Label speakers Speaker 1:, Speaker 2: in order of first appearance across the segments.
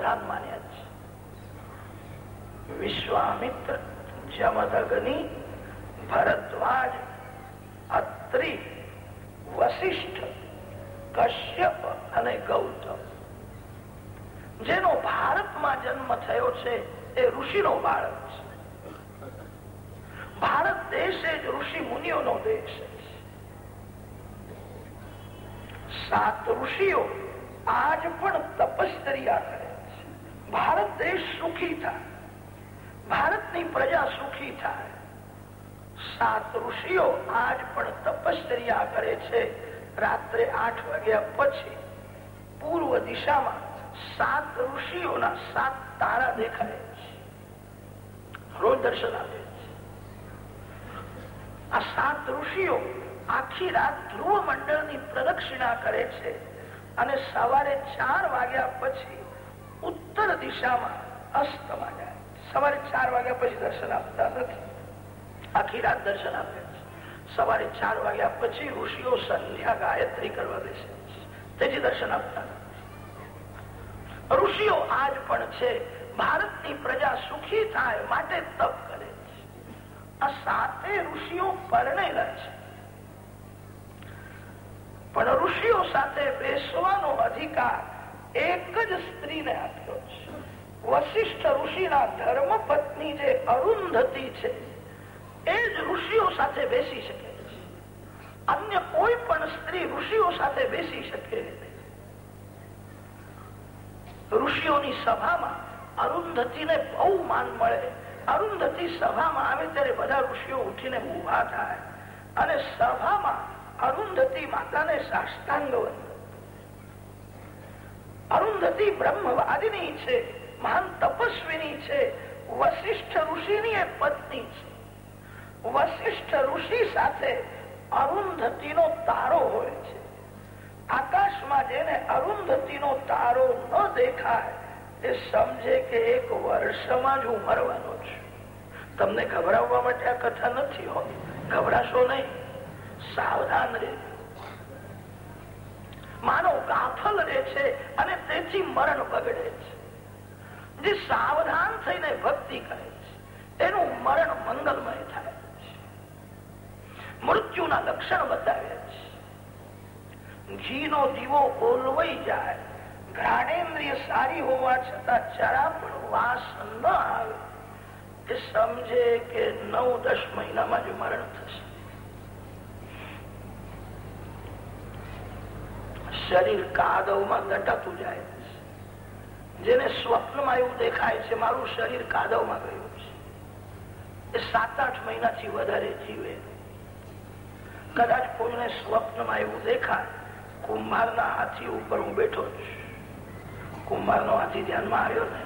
Speaker 1: પ્રધાન માન્યા છે. વિશ્વામિત્ર જમદગ્નિ ભરદ્વાજ અત્રિ વશિષ્ઠ કશ્યપ અને ગૌતમ. જેનો ભારતમાં જન્મ થયો છે એ ઋષિનો બાળક છે. ભારત દેશ એ જ ઋષિ મુનિઓનો દેશ સાત ઋષિઓ આજ પણ તપશ્ચર્યા કરે ભારત દેશ સુખી થાય. ભારતની પ્રજા સુખી થાય. સાત ઋષિઓ આજ પણ તપશ્ચર્યા કરે છે. રાત્રે આઠ વાગ્યા પછી પૂર્વ દિશામાં સાત ઋષિઓના સાત તારા દેખાય છે. રોજ દર્શન આપે છે. આ સાત ઋષિઓ આખી રાત ધ્રુવ મંડળની પ્રદક્ષિણા કરે છે અને સવારે ચાર વાગ્યા પછી ઉત્તર દિશામાં અસ્તમાં જાય સવારે ચાર વાગ્યા પછી દર્શન આપતા નથી. આખી રાત દર્શન આપે સવારે ચાર વાગ્યા પછી ઋષિઓ સંધ્યા ગાયત્રી કરવા બેસે તેથી દર્શન આપતા ઋષિઓ આજ પણ છે, ભારતની પ્રજા સુખી થાય માટે તપ કરે છે. આ સાતે ઋષિઓ પરણેલા છે. પણ ઋષિઓ સાથે બેસવાનો અધિકાર એક જ સ્ત્રીને આપ્યો છે. વશિષ્ઠ ઋષિના ધર્મ પત્ની જે અરુંધતી છે, એ જ ઋષિઓ સાથે બેસી શકે અન્ય કોઈ પણ સ્ત્રી ઋષિઓ સાથે બેસી શકે ઋષિઓની સભામાં અરુંધતીને બહુ માન મળે. અરુંધતી સભામાં આવે ત્યારે બધા ઋષિઓ ઉઠીને ઊભા થાય અને સભામાં અરુંધતી માતાને સાષ્ટાંગ અરુંધતી બ્રહ્મવાદિની છે, મહાન તપસ્વીની છે વશિષ્ઠ ઋષિની એ પત્ની છે. વશિષ્ઠ ઋષિ સાથે અરુંધતીનો તારો હોય છે. આકાશમાં જેને અરુંધતીનો તારો ન દેખાય એ સમજે કે એક વર્ષમાં જ હું મરવાનો છું. તમને ગભરાવવા માટે આ કથા નથી હો ગભરાશો નહીં. સાવધાન રહે માનવ ગાફલ રહે છે અને તેથી મરણ બગડે છે. જે સાવધાન થઈને ભક્તિ કરે છે એનું મરણ મંગલમય થાય છે. મૃત્યુના લક્ષણ બતાવે છે. ઘીનો દીવો ઓલવાઈ જાય, ઘ્રાણેન્દ્રિય સારી હોવા છતાં જરા પણ વાસ ન આવે. એ સમજે કે નવ દસ મહિનામાં જ મરણ થશે. શરીર કાદવમાં દટાતું જાય જેને સ્વપ્નમાં એવું દેખાય છે, મારું શરીર કાદવમાં ગયું છે. એ સાત આઠ મહિનાથી વધારે જીવે કદાચ કોઈને સ્વપ્નમાં એવું દેખાય, કુંભારના હાથી ઉપર હું બેઠો છું. કુંભાર નો હાથી ધ્યાનમાં આવ્યો ને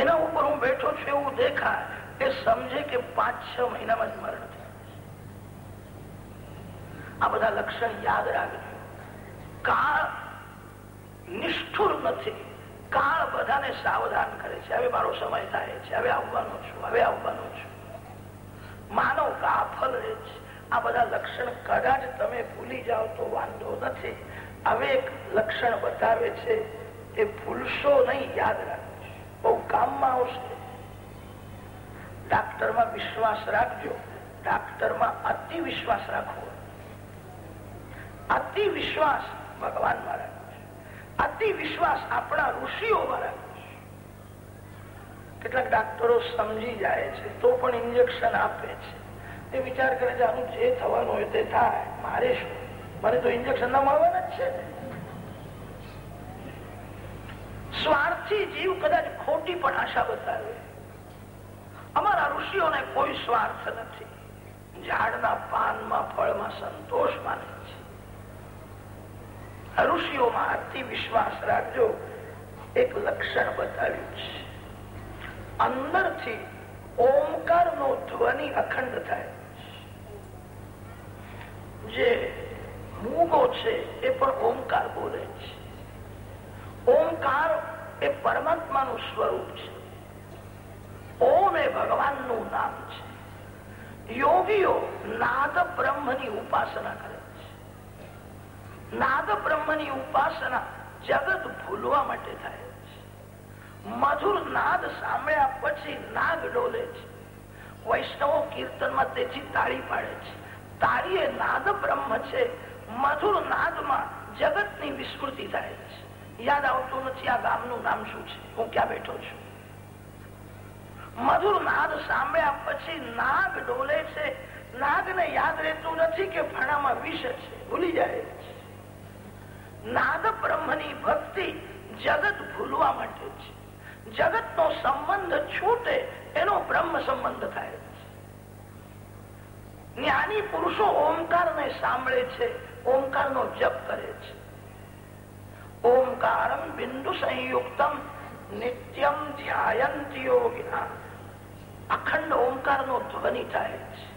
Speaker 1: એના ઉપર હું બેઠો છું એવું દેખાય, એ સમજે કે પાંચ છ મહિનામાં જ મરણ આ બધા લક્ષણ યાદ રાખજો. કાળ નિષ્ઠુર નથી? કાળ બધાને સાવધાન કરે છે? હવે મારો સમય થાય છે, હવે આવવાનો છું, હવે આવવાનો છું. માનવ ગાફલ રહે છે. આ બધા લક્ષણ કદાચ તમે ભૂલી જાઓ તો વાંધો નથી. હવે એક લક્ષણ બતાવે છે એ ભૂલશો નહીં, યાદ રાખજો. બહુ કામમાં આવશે. ડાક્ટરમાં વિશ્વાસ રાખજો. ડાક્ટરમાં અતિ વિશ્વાસ રાખવો. અતિ વિશ્વાસ ભગવાનમાં રાખજો અતિ વિશ્વાસ આપણા ઋષિઓમાં રાખજો કેટલાક ડાક્ટરો સમજી જાય છે, તો પણ ઇન્જેક્શન આપે છે. એ વિચાર કરે છે, આનું જે થવાનું હોય તે થાય, મારે શું? મને તો ઇન્જેક્શન ના મળવાના જ છે. સ્વાર્થી જીવ કદાચ ખોટી પણ આશા બતાવે. અમારા ઋષિઓને કોઈ સ્વાર્થ નથી. ઝાડના પાનમાં, ફળમાં સંતોષ માને ઋષિઓમાં અતિ વિશ્વાસ રાખજો. એક લક્ષણ બતાવ્યું છે. અંદરથી ઓમકાર નો ધ્વનિ અખંડ થાય. જે મૂગો છે એ પણ ઓમકાર બોલે છે. ઓમકાર એ પરમાત્માનું સ્વરૂપ છે. ઓમ એ ભગવાનનું નામ છે. યોગીઓ નાદ બ્રહ્મની ઉપાસના કરે નાદ બ્રહ્મની ઉપાસના જગત ભૂલવા માટે થાય છે. મધુર નાદ સાંભળ્યા પછી નાગ ડોલે છે. વૈષ્ણવો કીર્તનમાં તેથી તાળી પાડે છે. તાળી એ નાદ બ્રહ્મ છે. મધુર નાદમાં જગતની વિસ્મૃતિ થાય છે. યાદ આવતું નથી આ ગામનું નામ શું છે? હું ક્યાં બેઠો છું? મધુર નાદ સાંભળ્યા પછી નાગ ડોલે છે. નાગને યાદ રહેતું નથી કે ફણામાં વિષ છે. ભૂલી જાય. નાદ બ્રહ્મની ભક્તિ જગત ભૂલવા માટે છે. જગત નો સંબંધ છૂટે એનો બ્રહ્મ સંબંધ થાય જ્ઞાની પુરુષો ઓમકાર ને સાંભળે છે ઓમકાર નો જપ કરે છે. ઓમકારમ બિંદુ સંયુક્તમ નિત્યમ ધ્યાયંત અખંડ ઓમકાર નો ધ્વનિ થાય છે.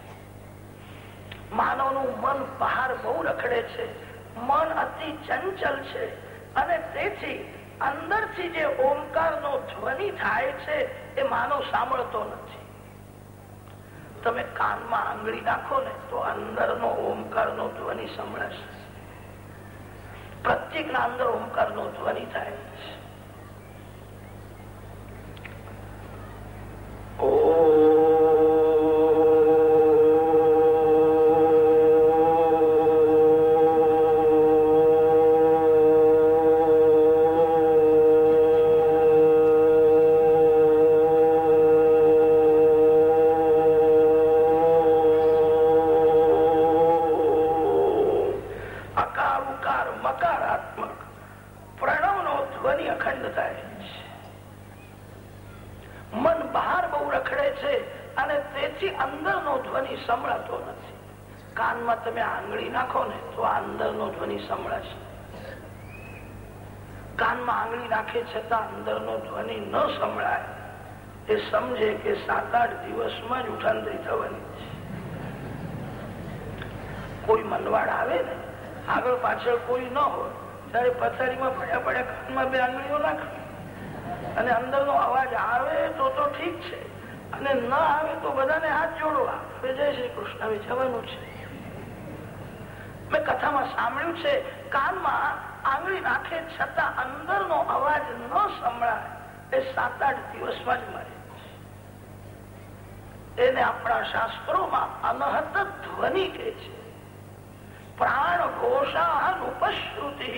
Speaker 1: માનવનું મન બહાર બહુ રખડે છે. મન અતિ ચંચલ છે. અને તેથી અંદરથી જે ઓમકાર નો ધ્વનિ થાય છે એ માનવ સાંભળતો નથી. તમે કાનમાં આંગળી નાખો ને તો અંદરનો ઓમકાર નો ધ્વનિ સંભળાશે. પ્રત્યેક ના અંદર ઓમકાર નો ધ્વનિ થાય છે. અકાર સાત આઠ દિવસમાં જ ઉઠાંતરી થવાની કોઈ મનવાડ આવે ને, આગળ પાછળ કોઈ ન હોય, ત્યારે પથારીમાં પડ્યા પડ્યા કાનમાં બે આંગળીઓ નાખવી. અને અંદરનો અવાજ આવે તો તો ઠીક છે, અને ન આવે તો બધાને હાથ જોડવા. હવે જય શ્રી કૃષ્ણ જવાનું છે. મેં કથામાં સાંભળ્યું છે, કાનમાં આંગળી નાખે છતાં અંદરનો અવાજ ન સંભળાય. એ સાત આઠ દિવસમાં જ મરે એને આપણા શાસ્ત્રોમાં અનહત ધ્વનિ કે છે. પ્રાણ ઘોષાનુપશ્રુતિ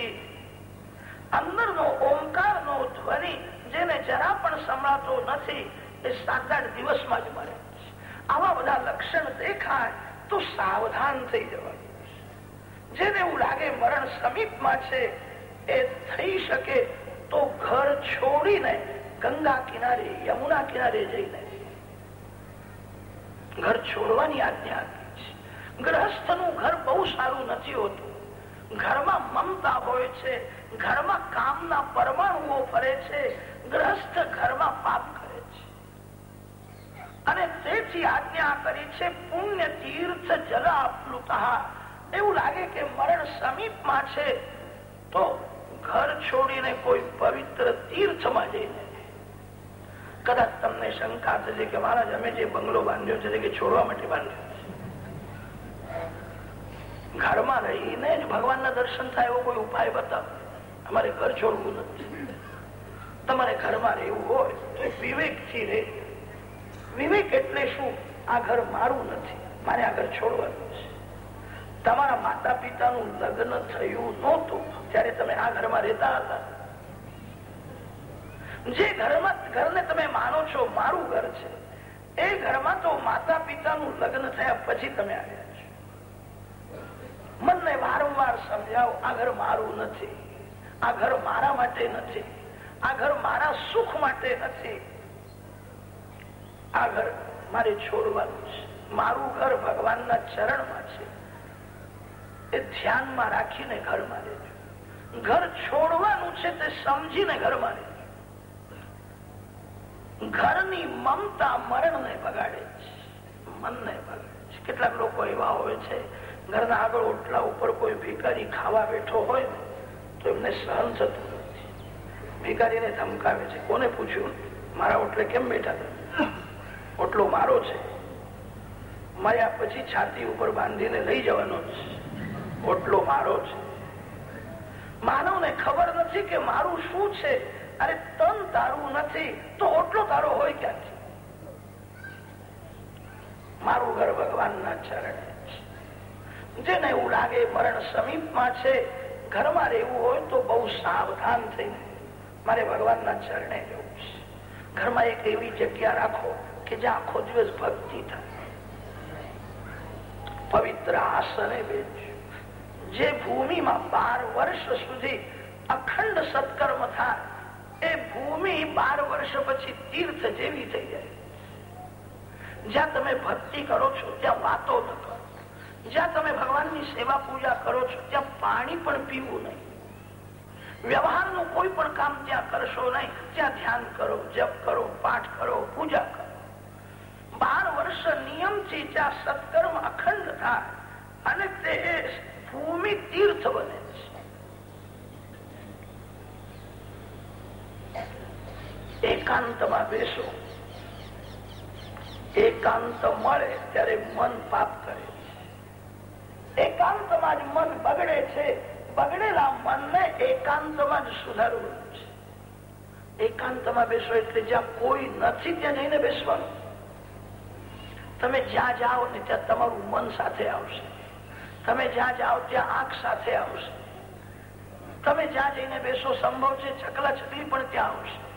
Speaker 1: અંદરનો ઓમકારનો ધ્વનિ જેને જરા પણ સંભળાતો નથી, એ સાત આઠ દિવસમાં જ મળે આવા બધા લક્ષણ દેખાય તો સાવધાન થઈ જવાનું જેને એવું લાગે મરણ સમીપમાં છે, એ થઈ શકે તો ઘર છોડીને ગંગા કિનારે, યમુના કિનારે જઈને ઘર છોડવાની આજ્ઞા આપી છે. ગ્રહસ્થનું ઘર બહુ સારું નથી હોતું. ઘરમાં મમતા હોય છે, ઘરમાં કામના પરમાણુઓ ફરે છે, ગ્રહસ્થ ઘરમાં પાપ કરે છે. અને તેથી આજ્ઞા કરી છે, પુણ્ય તીર્થ જલ આપલુતા એવું લાગે કે મરણ સમીપમાં છે, તો ઘર છોડીને કોઈ પવિત્ર તીર્થમાં જઈને કદાચ તમને શંકા થશે કે મહારાજ અમે જે બંગલો બાંધ્યો છે કે છોડવા માટે બાંધ્યો ઘરમાં રહીને જ ભગવાનના દર્શન થાય એવો કોઈ ઉપાય બતાવો. અમારે ઘર છોડવું નથી. તમારે ઘરમાં રહેવું હોય તો વિવેકથી રહે. વિવેક એટલે શું? આ ઘર મારું નથી. મારે આ ઘર છોડવાનું છે. તમારા માતા પિતાનું લગ્ન થયું નહોતું. ત્યારે તમે આ ઘરમાં રહેતા હતા જે ઘરમાં ઘરને તમે માનો છો, મારું ઘર છે. એ ઘરમાં તો માતા પિતાનું લગ્ન થયા પછી તમે આવ્યા છો. મનને વારંવાર સમજાવો, આ ઘર મારું નથી. આ ઘર મારા માટે નથી. આ ઘર મારા સુખ માટે નથી. આ ઘર મારે છોડવાનું છે. મારું ઘર ભગવાનના ચરણમાં છે. એ ધ્યાનમાં રાખીને ઘરમાં રહેજો ઘર છોડવાનું છે તે સમજીને ઘરમાં રહેજો ઘરની મમતા મરણને બગાડે છે. મનને બગાડે છે. કેટલાક લોકો એવા હોય છે, ઘરના આગળ ઓટલા ઉપર કોઈ ભિકારી ખાવા બેઠો હોય ને તો એમને સહન થતું નથી. ભિકારીને ધમકાવે છે. કોને પૂછ્યું? મારા ઓટલે કેમ બેઠા હતા ઓટલો મારો છે. મર્યા પછી છાતી ઉપર બાંધીને લઈ જવાનો છે. ઓટલો મારો છે. માનવને ખબર નથી કે મારું શું છે. અરે તન તારું નથી, તો ઓટલો તારો હોય ક્યાંથી? મારું ઘર ભગવાનના ચરણે જેને એવું લાગે મરણ સમીપમાં છે, ઘરમાં રહેવું હોય તો બહુ સાવધાન થઈને મારે ભગવાનના ચરણે રહેવું છે. ઘરમાં એક એવી જગ્યા રાખો કે જ્યાં આખો દિવસ ભક્તિ થાય. પવિત્ર આસને બેસજો જે ભૂમિમાં બાર વર્ષ સુધી અખંડ સત્કર્મ થાય એ ભૂમિ બાર વર્ષ પછી તીર્થ જેવી થઈ જાય. જ્યાં તમે ભક્તિ કરો છો, ત્યાં વાતો ન કરો જ્યાં તમે ભગવાનની સેવા પૂજા કરો છો, ત્યાં પાણી પણ પીવું નહીં. વ્યવહારનું કોઈ પણ કામ ત્યાં કરશો નહીં. ત્યાં ધ્યાન કરો, જપ કરો, પાઠ કરો, પૂજા કરો. બાર વર્ષ નિયમથી જ્યાં સત્કર્મ અખંડ થાય અને તે ભૂમિ તીર્થ બને છે એકાંતમાં બેસો. એકાંત મળે ત્યારે મન પાપ કરે. એકાંતમાં જ મન બગડે છે. બગડેલા મનને એકાંતમાં જ સુધારવું છે. એકાંતમાં બેસો એટલે જ્યાં કોઈ નથી, ત્યાં જઈને બેસવાનું. તમે જ્યાં જાઓ ને ત્યાં તમારું મન સાથે આવશે. તમે જ્યાં જાઓ ત્યાં આંખ સાથે આવશે. તમે જ્યાં જઈને બેસો, સંભવ છે ચકલા ચકલી પણ ત્યાં આવશે.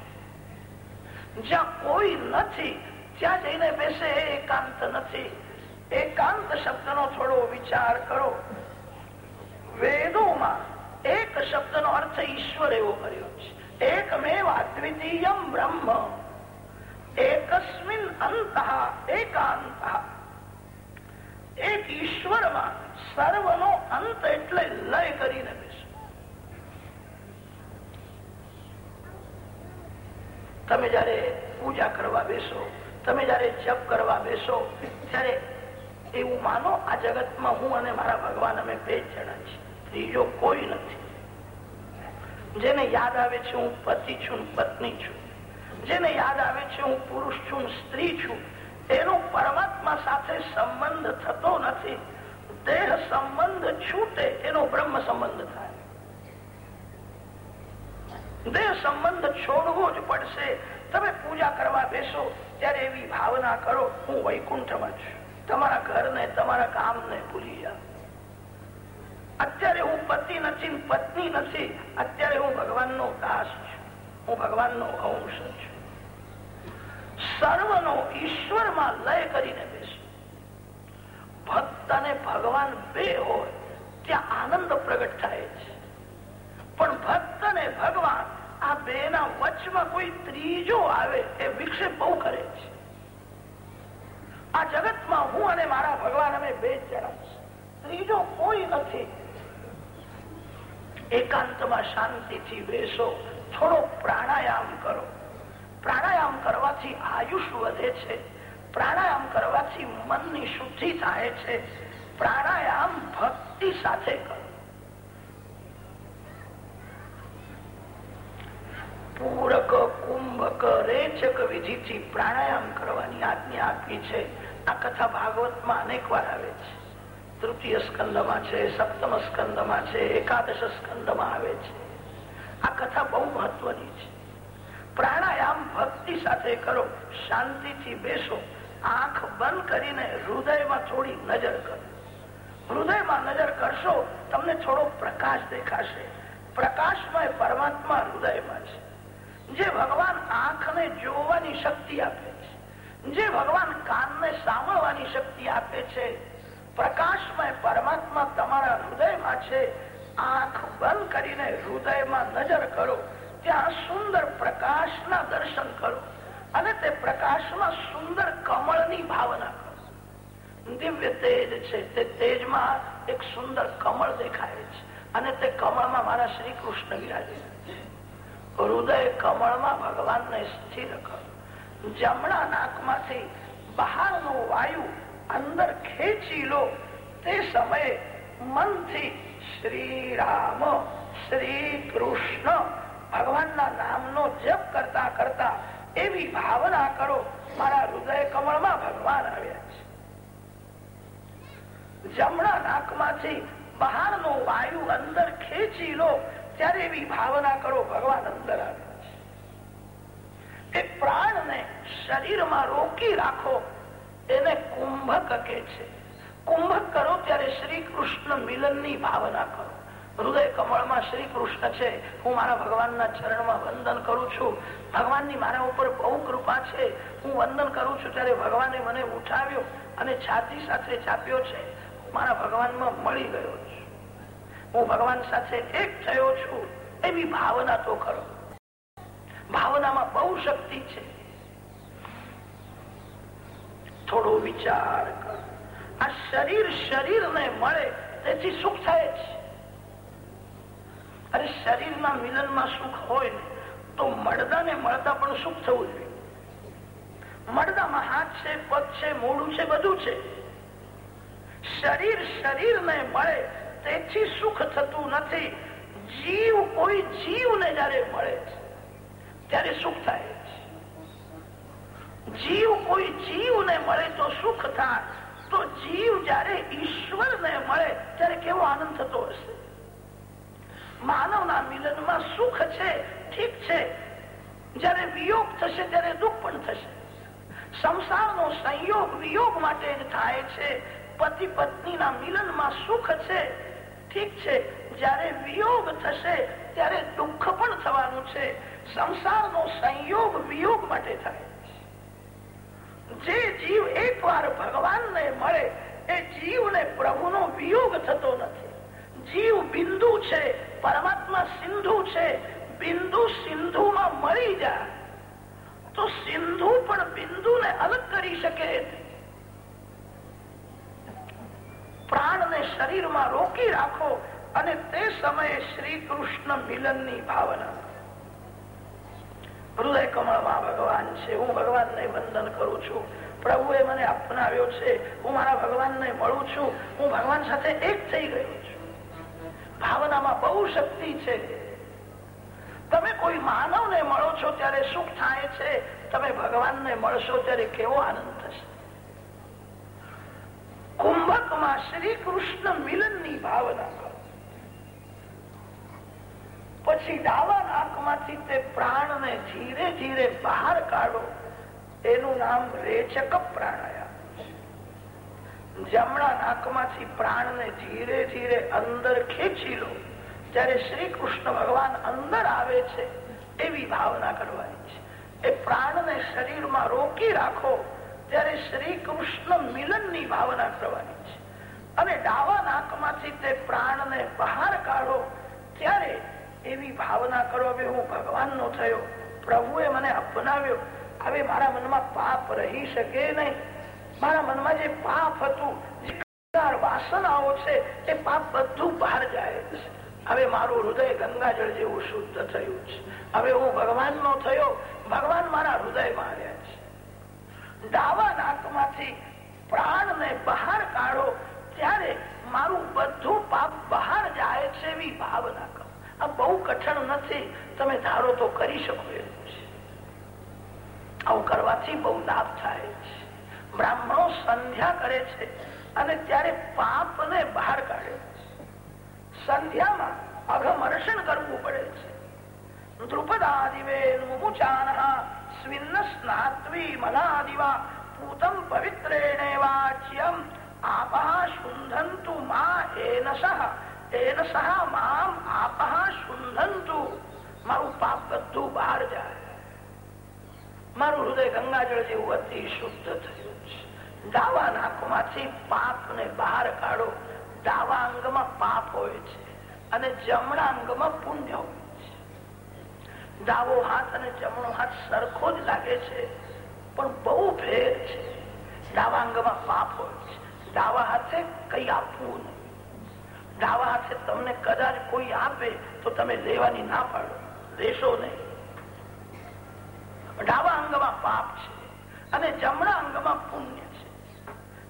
Speaker 1: જ્યાં કોઈ નથી, ત્યાં જઈને બેસે એકાંત નથી. એકાંત શબ્દનો થોડો વિચાર કરો. વેદોમાં એક શબ્દનો અર્થ ઈશ્વર એવો કર્યો છે. એકમેવ અદ્વિતીયમ બ્રહ્મ. એકસ્મિન અંત એકાંત. એક ઈશ્વરમાં સર્વનો અંત એટલે લય કરીને બેસો તમે જયારે પૂજા કરવા બેસો, તમે જયારે જપ કરવા બેસો, ત્યારે એવું માનો, આ જગતમાં હું અને મારા ભગવાન અમે બે જ જણા છીએ. ત્રીજો કોઈ નથી. જેને યાદ આવે છે હું પતિ છું, પત્ની છું. જેને યાદ આવે છે હું પુરુષ છું, સ્ત્રી છું એનો પરમાત્મા સાથે સંબંધ થતો નથી. દેહ સંબંધ છૂટે એનો બ્રહ્મ સંબંધ થાય. દેહ સંબંધ છોડવો જ પડશે. તમે પૂજા કરવા બેસો, ત્યારે એવી ભાવના કરો, હું વૈકુંઠમાં છું. તમારા ઘરને, તમારા કામને ભૂલી જાઓ. અત્યારે હું પતિ નથી પત્ની નથી, અત્યારે હું ભગવાનનો દાસ છું. હું ભગવાનનો અંશ છું. સર્વનો ઈશ્વરમાં લય કરીને બેસો. ભક્ત અને ભગવાન બે હોય, ત્યાં આનંદ પ્રગટ થાય છે. પણ ભક્ત ને ભગવાન, આ બે ના વચમાં કોઈ ત્રીજો આવે એ વિક્ષેપ બહુ કરે છે. આ જગતમાં હું અને મારા ભગવાન અમે બે જણા ત્રીજો કોઈ નથી. એકાંતમાં શાંતિથી બેસો, થોડો પ્રાણાયામ કરો. પ્રાણાયામ કરવાથી આયુષ વધે છે, પ્રાણાયામ કરવાથી મનની શુદ્ધિ થાય છે. પ્રાણાયામ ભક્તિ સાથે કરો પૂરક કુંભક રેચક વિધિથી પ્રાણાયામ કરવાની આજ્ઞા આપી છે. આ કથા ભાગવતમાં અનેક વાર આવે છે. તૃતીય સ્કંદમાં છે, સપ્તમ સ્કંદમાં છે, એકાદશ સ્કંદમાં આવે છે. આ કથા બહુ મહત્વની છે. પ્રાણાયામ ભક્તિ સાથે કરો, શાંતિથી બેસો, આંખ બંધ કરીને હૃદયમાં થોડી નજર કરો. હૃદયમાં નજર કરશો, તમને થોડો પ્રકાશ દેખાશે. પ્રકાશમય પરમાત્મા હૃદયમાં છે. જે ભગવાન આંખને જોવાની શક્તિ આપે છે, જે ભગવાન કાનને સાંભળવાની શક્તિ આપે છે, પ્રકાશમય પરમાત્મા તમારા હૃદયમાં છે, આંખ બંધ કરીને હૃદયમાં નજર કરો, ત્યાં સુંદર પ્રકાશના દર્શન કરો અને તે પ્રકાશમાં સુંદર કમળની ભાવના કરો. દિવ્ય તેજ છે, તે તેજમાં એક સુંદર કમળ દેખાય છે અને તે કમળમાં મારા શ્રી કૃષ્ણ વિરાજે હૃદય કમળમાં ભગવાનને સ્થિર કરો. જમણા નાકમાંથી બહારનો વાયુ અંદર ખેંચી લો. તે સમયે મનથી શ્રી રામ શ્રી કૃષ્ણ ભગવાનના નામનો જપ કરતા કરતા એવી ભાવના કરો, મારા હૃદય કમળમાં ભગવાન આવ્યા છે. જમણા નાકમાંથી બહારનો વાયુ અંદર ખેંચી લો. ત્યારે એવી ભાવના કરો, ભગવાન અંદર આવે એ પ્રાણને શરીરમાં રોકી રાખો, એને કુંભક કે છે. કુંભક કરો ત્યારે શ્રી કૃષ્ણ મિલનની ભાવના કરો. હૃદય કમળમાં શ્રી કૃષ્ણ છે. હું મારા ભગવાનના ચરણમાં વંદન કરું છું. ભગવાનની મારા ઉપર બહુ કૃપા છે. હું વંદન કરું છું ત્યારે ભગવાને મને ઉઠાવ્યો અને છાતી સાથે ચાપ્યો છે. મારા ભગવાનમાં મળી ગયો હું ભગવાન સાથે એક થયો છું, એવી ભાવના તો કરો. ભાવનામાં બહુ શક્તિ છે. થોડો વિચાર કરો. આ શરીર શરીરને મળે, તેથી સુખ થાય છે અરે શરીરના મિલનમાં સુખ હોય ને, તો મળદાને મળતા પણ સુખ થવું જોઈએ. મળદામાં હાથ છે, પગ છે મોડું છે, બધું છે. શરીર શરીરને મળે તેથી સુખ થતું નથી. જીવ કોઈ જીવને જયારે મળે ત્યારે સુખ થાય જીવ કોઈ જીવને મળે તો સુખ થાય. તો જીવ જયારે ઈશ્વરને મળે, ત્યારે કેવો આનંદ થતો હશે? માનવના મિલનમાં સુખ છે, ઠીક છે. જયારે વિયોગ થશે, ત્યારે દુઃખ પણ થશે. સંસારનો સંયોગ વિયોગ માટે થાય છે. પતિ પત્નીના મિલનમાં સુખ છે ઠીક છે. જયારે વિયોગ થશે, ત્યારે દુઃખ પણ થવાનું છે. સંસારનો સંયોગ વિયોગ માટે થાય. જે જીવ એકવાર ભગવાનને મળે, એ જીવને પ્રભુનો વિયોગ થતો નથી. જીવ બિંદુ છે, પરમાત્મા સિંધુ છે. બિંદુ સિંધુમાં મળી જાય. તો સિંધુ પણ બિંદુને અલગ કરી શકે પ્રાણને શરીરમાં રોકી રાખો અને તે સમયે શ્રી કૃષ્ણ મિલનની ભાવના. હૃદય કમળમાં ભગવાન છે. હું ભગવાનને વંદન કરું છું. પ્રભુએ મને અપનાવ્યો છે. હું મારા ભગવાનને મળું છું. હું ભગવાન સાથે એક થઈ ગયો છું. ભાવનામાં બહુ શક્તિ છે. તમે કોઈ માનવને મળો છો ત્યારે સુખ થાય છે. તમે ભગવાનને મળશો ત્યારે કેવો આનંદ કુંભકમાં શ્રી કૃષ્ણ મિલનની ભાવના કરો. પછી ડાવા નાકમાંથી તે પ્રાણને ધીરે ધીરે બહાર કાઢો. એનું નામ રેચક પ્રાણાયામ. જમણા નાકમાંથી પ્રાણને ધીરે ધીરે અંદર ખેંચી લો. ત્યારે શ્રી કૃષ્ણ ભગવાન અંદર આવે છે, એવી ભાવના કરવાની છે. એ પ્રાણને શરીરમાં રોકી રાખો. ત્યારે શ્રી કૃષ્ણ મિલનની ભાવના કરવાની છે અને ડાવા નાકમાંથી તે પ્રાણને બહાર કાઢો, ત્યારે એવી ભાવના કરો હવે હું ભગવાનનો થયો, પ્રભુએ મને અપનાવ્યો. હવે મારા મનમાં પાપ રહી શકે નહીં. મારા મનમાં જે પાપ હતું વાસનાઓ છે, એ પાપ બધું બહાર જાય છે હવે મારું હૃદય ગંગાજળ જેવું શુદ્ધ થયું છે. હવે હું ભગવાન નો થયો. ભગવાન મારા હૃદયમાં આવ્યા છે. ડાવા નાકમાંથી પ્રાણને બહાર કાઢો, ત્યારે મારું બધું પાપ બહાર જાય છે એવી ભાવના કરો. આ બહુ કઠણ નથી. તમે ધારો તો કરી શકો એવું છે. આવું કરવાથી બહુ લાભ થાય છે. બ્રાહ્મણો સંધ્યા કરે છે અને ત્યારે પાપને બહાર કાઢે છે. સંધ્યામાં અઘમર્ષણ કરવું પડે છે. દ્રુપદાદિવે મુમુચાન મારું પાપ બધું બહાર જેવું અતિ શુદ્ધ થયું છે ડાવા નાકમાંથી પાપ ને બહાર કાઢો ડાવા અંગમાં પાપ હોય છે અને જમણા અંગમાં પુણ્ય હોય ડાવો હાથ અને જમણો હાથ સરખો જ લાગે છે, પણ બહુ ભેદ છે. ડાવા અંગમાં પાપ હોય છે. ડાવા હાથે કઈ આપવું નહીં. ડાવા હાથે તમને કદાચ કોઈ આપે તો તમે લેવાની ના પાડો, લેશો નહીં. ડાવા અંગમાં પાપ છે અને જમણા અંગમાં પુણ્ય છે.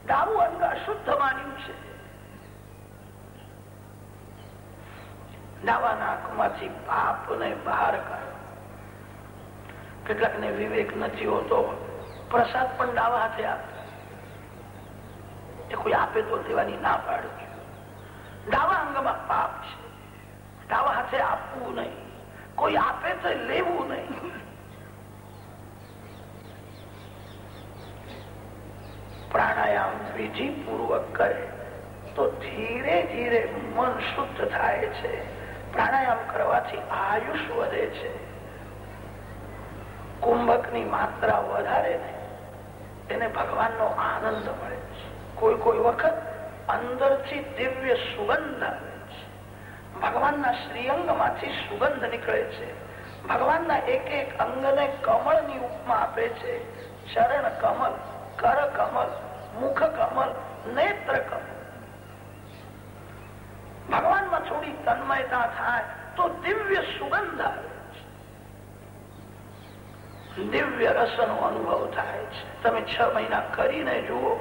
Speaker 1: ડાવું અંગ અશુદ્ધ માન્યું છે. ડાવા નાકમાંથી પાપ ને બહાર કાઢો. કેટલાક ને વિવેક નથી હોતો, પ્રસાદ પણ ડાવા હાથે આપે. કોઈ આપે તો દેવાની ના પાડો. ડાવા અંગમાં પાપ છે. ડાવા હાથે આપવું નહીં. કોઈ આપે તો લેવું નહીં. પ્રાણાયામ વિધિ પૂર્વક કરે તો ધીરે ધીરે મન શુદ્ધ થાય છે. પ્રાણાયામ કરવાથી આયુષ વધે છે. કુંભકની માત્રા વધારે ને એને ભગવાનનો આનંદ મળે છે. કોઈ કોઈ વખત અંદરથી દિવ્ય સુગંધ આવે છે. ભગવાનના શ્રીઅંગમાંથી સુગંધ નીકળે છે. ભગવાનના એક એક અંગને કમળની ઉપમા આપે છે. ચરણ કમલ, કર કમલ, મુખ કમલ, નેત્ર કમલ. ભગવાનમાં થોડી તન્મયતા થાય તો દિવ્ય સુગંધ આવે છે. દિવ્ય રસનો અનુભવ થાય છે. તમે છ મહિના કરીને જુઓ,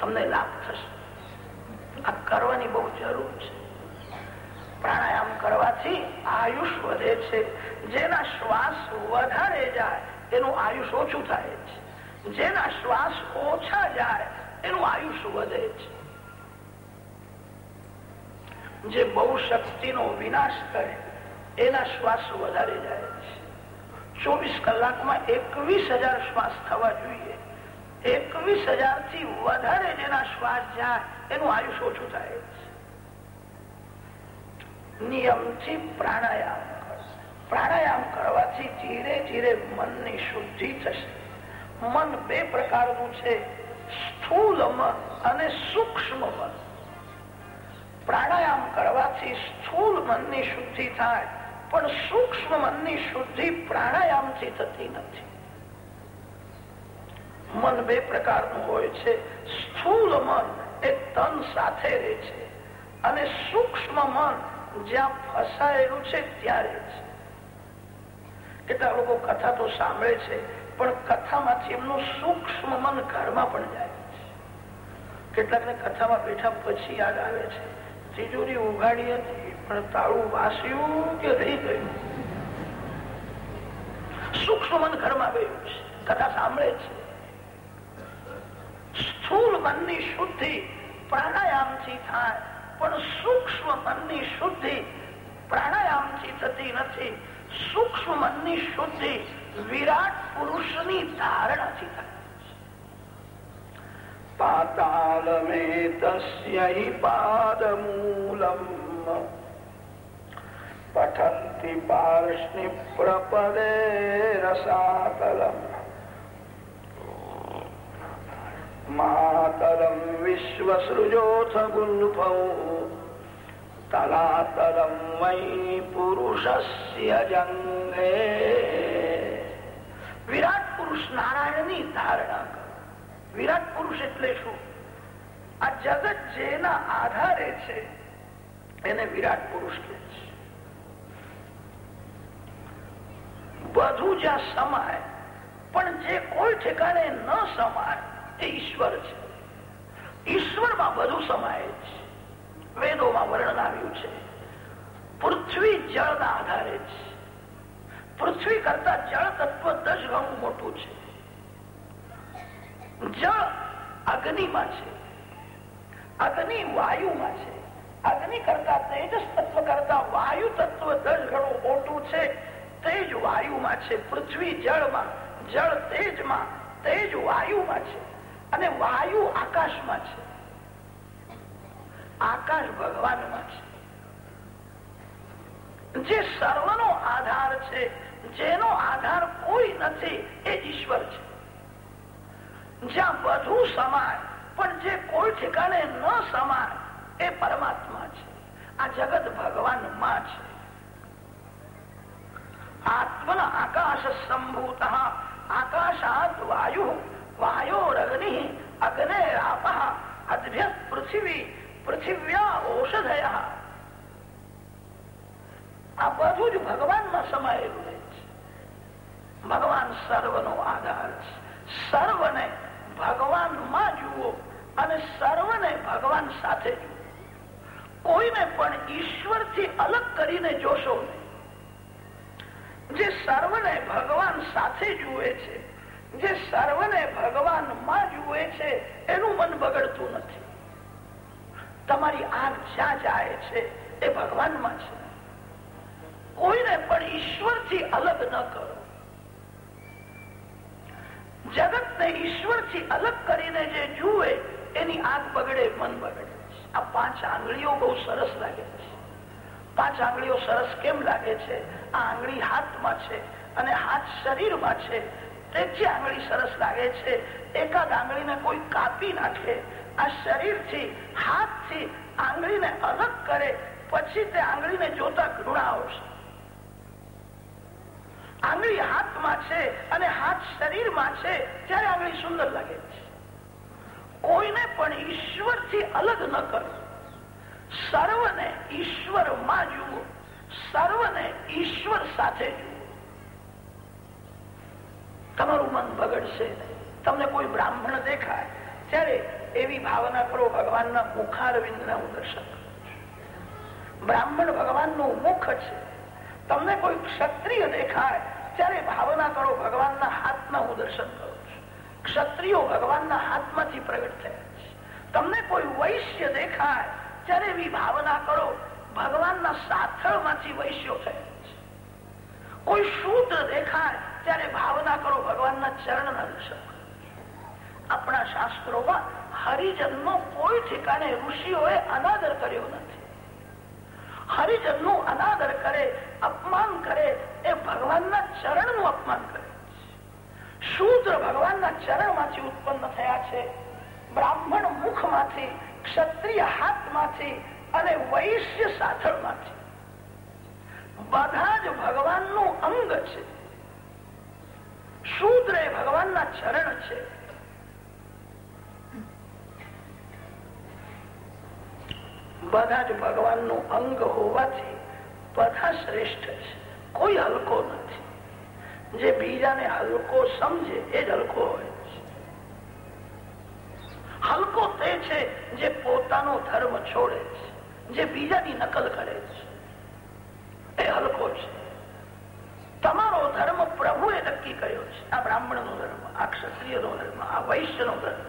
Speaker 1: તમને લાભ થશે. આ કરવાની બહુ જરૂર છે. પ્રાણાયામ કરવાથી આયુષ વધે છે. જેના શ્વાસ વધારે જાય, એનું આયુષ ઓછું થાય છે. જેના શ્વાસ ઓછા જાય, એનું આયુષ વધે છે. જે બહુ શક્તિનો વિનાશ કરે, એના શ્વાસ વધારે જાય છે. ચોવીસ કલાકમાં એકવીસ હજાર શ્વાસ થવા જોઈએ. એકવીસ હજારથી વધારે જેના શ્વાસ જાય, એનું આયુષ ઓછું થાય છે. નિયમથી પ્રાણાયામ પ્રાણાયામ કરવાથી ધીરે ધીરે મનની શુદ્ધિ થશે. મન બે પ્રકારનું છે, સ્થૂલ મન અને સૂક્ષ્મ મન. પ્રાણાયામ કરવાથી સ્થૂલ મનની શુદ્ધિ થાય, પણ સૂક્ષ્મ મનની શુદ્ધિ પ્રાણાયામથી થતી નથી. મન બે પ્રકારનું હોય છે. સ્થૂલ મન એ તન સાથે રહે છે અને સૂક્ષ્મ મન જ્યાં ફસાયેલું છે ત્યારે છે. કેટલાક લોકો કથા તો સાંભળે છે, પણ કથામાંથી એમનું સૂક્ષ્મ મન ઘરમાં પણ જાય છે. કેટલાક ને કથામાં બેઠા પછી યાદ આવે છે. તિજોરી ઉગાડી હતી પણ તાળું વાસ્યું કે રહી ગયું? સૂક્ષ્મ ઘરમાં ગયું છે, કથા સાંભળે છે. સ્થૂળ મનની શુદ્ધિ પ્રાણાયામથી થાય, પણ સૂક્ષ્મ મનની શુદ્ધિ પ્રાણાયામથી થતી નથી. સૂક્ષ્મ મનની શુદ્ધિ વિરાટ પુરુષની ધારણાથી થાય હિ પાદમૂલમ પઠંતિ પાર્ષ્ણિ પ્રપદે રસાતલમ માતરમ વિશ્વસૃજોથ ગુલ્ફૌ તલાતલમ વૈ પુરુષસ્ય જંગે વિરાટ પુરુષ નારાયણની ધારણા વિરાટ પુરુષ એટલે શું? આ જગત જેના આધારે છે, એને વિરાટ પુરુષ કે છે. બધું જ્યાં સમાય, પણ જે કોઈ ઠેકાણે ન સમાય, એ ઈશ્વર છે. ઈશ્વરમાં બધું સમાય છે. વેદોમાં વર્ણન આવ્યું છે. પૃથ્વી જળના આધારે છે. પૃથ્વી કરતા જળ તત્વ દસ ગણું મોટું છે. જળ અગ્નિમાં છે. અગ્નિ વાયુમાં છે. અગ્નિ કરતા તેજસ તત્વ કરતા વાયુ તત્વ દસ ઘણું મોટું છે. તેજ વાયુમાં છે. પૃથ્વી જળમાં, જળ તેજમાં, તેજ વાયુમાં છે. અને વાયુ આકાશમાં છે. આકાશ ભગવાનમાં છે. જે સર્વનો આધાર છે, જેનો આધાર કોઈ નથી, એ ઈશ્વર છે. જ્યાં બધું સમાય, પણ જે કોઈ ઠેકાણે ન સમાય, એ પરમાત્મા છે. આ જગત ભગવાનમાં છે. આત્મન આકાશ સંભૂત આકાશાત વાયુ, વાયોરગ્નિ, અગ્ને આપ, અદ્ભ્ય પૃથ્વી, પૃથિવ્યા ઔષધયા. આ બધું જ ભગવાનમાં સમાયેલું રહે છે. ભગવાન સર્વનો આધાર છે. સર્વને ભગવાનમાં જુઓ અને સર્વને ભગવાન સાથે જુઓ. કોઈને પણ ઈશ્વરથી અલગ કરીને જોશો જે સર્વને ભગવાન સાથે જુએ છે, જે સર્વને ભગવાનમાં જુએ છે, એનું મન બગડતું નથી. તમારી આંખ જ્યાં જાય છે, એ ભગવાનમાં છે. કોઈને પણ ઈશ્વરથી અલગ ન કરો. જગત ને ઈશ્વરથી અલગ કરીને જે જુએ, એની આંખ બગડે, મન બગડે. આ પાંચ આંગળીઓ બહુ સરસ લાગે છે. પાંચ આંગળીઓ સરસ કેમ લાગે છે? આ આંગળી હાથમાં છે અને હાથ શરીરમાં છે. ત્રીજી આંગળી સરસ લાગે છે. એકાદ આંગળીને કોઈ કાપી નાખે. આ શરીરથી, હાથથી આંગળીને અલગ કરે. પછી તે આંગળીને જોતા ઘૃણા આવશે. આંગળી હાથમાં છે અને હાથ શરીરમાં છે, ત્યારે આંગળી સુંદર લાગે છે. કોઈને પણ ઈશ્વરથી અલગ ન કરો. સર્વને ઈશ્વરમાં જુઓ. સર્વને ઈશ્વર સાથે તમારું મન બગડશે તમને કોઈ બ્રાહ્મણ દેખાય, ત્યારે એવી ભાવના કરો ભગવાનના મુખારવિંદ ના હું દર્શન બ્રાહ્મણ ભગવાનનું મુખ છે. તમને કોઈ ક્ષત્રિય દેખાય ત્યારે ભાવના કરો, ભગવાનના હાથમાં હું દર્શન કરું છું. ક્ષત્રિયો ભગવાનના હાથમાંથી પ્રગટ થયા છે. તમને કોઈ વૈશ્ય દેખાય, ત્યારે એવી ભાવના કરો, ભગવાનના સાથળમાંથી વૈશ્યો થયા છે. કોઈ શૂદ્ર દેખાય, ત્યારે ભાવના કરો, ભગવાનના ચરણના દર્શન આપણા શાસ્ત્રોમાં હરિજનનો કોઈ ઠેકાણે ઋષિઓએ અનાદર કર્યો નથી. હરિજનનું અનાદર કરે, અપમાન કરે એ ભગવાનના ચરણનું અપમાન કરે શૂદ્ર ભગવાનના ચરણમાંથી ઉત્પન્ન થયા છે. બ્રાહ્મણ મુખમાંથી, ક્ષત્રિય હાથમાંથી અને વૈશ્ય સાથળમાંથી. બધા જ ભગવાનનું અંગ છે. શૂદ્ર એ ભગવાનના ચરણ છે. બધા જ ભગવાનનું અંગ હોવાથી બધા શ્રેષ્ઠ છે. કોઈ હલકો નથી. જે બીજાને હલકો સમજે, એ જ હલકો હોય હલકો તે છે જે પોતાનો ધર્મ છોડે છે, જે બીજાની નકલ કરે છે. એ હલકો છે. તમારો ધર્મ પ્રભુએ નક્કી કર્યો છે. આ બ્રાહ્મણ નો ધર્મ, આ ક્ષત્રિય નો ધર્મ, આ વૈશ્ય નો ધર્મ.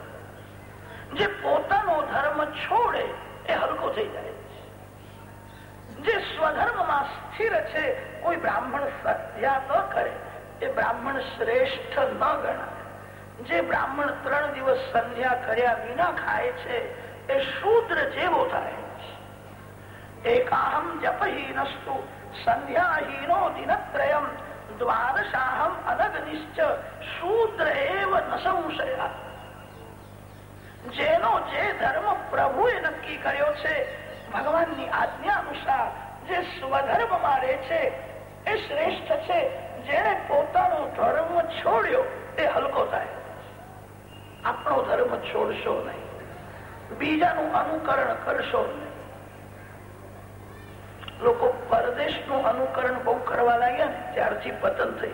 Speaker 1: જે પોતાનો ધર્મ છોડે, એ હલકો થઈ જાય જે સ્વધર્મમાં સ્થિર છે, કોઈ બ્રાહ્મણ સત્યા ન કરે. એ બ્રાહ્મણ શ્રેષ્ઠ ન ગણાય. જે બ્રાહ્મણ ત્રણ દિવસ સંધ્યા કર્યા વિના ખાય છે, એ શૂદ્ર જેવો થાય છે. એકાહમ જપહીનસ્તુ, સંધ્યાહીનો દિનત્રયમ દ્વાદશાહમ અનગનિશ્ચ, શૂદ્ર એવ ન સંશયા. જેનો જે ધર્મ પ્રભુએ નક્કી કર્યો છે ભગવાનની આજ્ઞા અનુસાર જે સ્વધર્મમાં રહે છે, એ શ્રેષ્ઠ છે જેને પોતાનો ધર્મ છોડ્યો, એ હલકો થાય. આપણો ધર્મ છોડશો નહીં. બીજાનું અનુકરણ કરશો નહીં. લોકો પરદેશનું અનુકરણ બહુ કરવા લાગ્યા ને, ત્યારથી પતન થઈ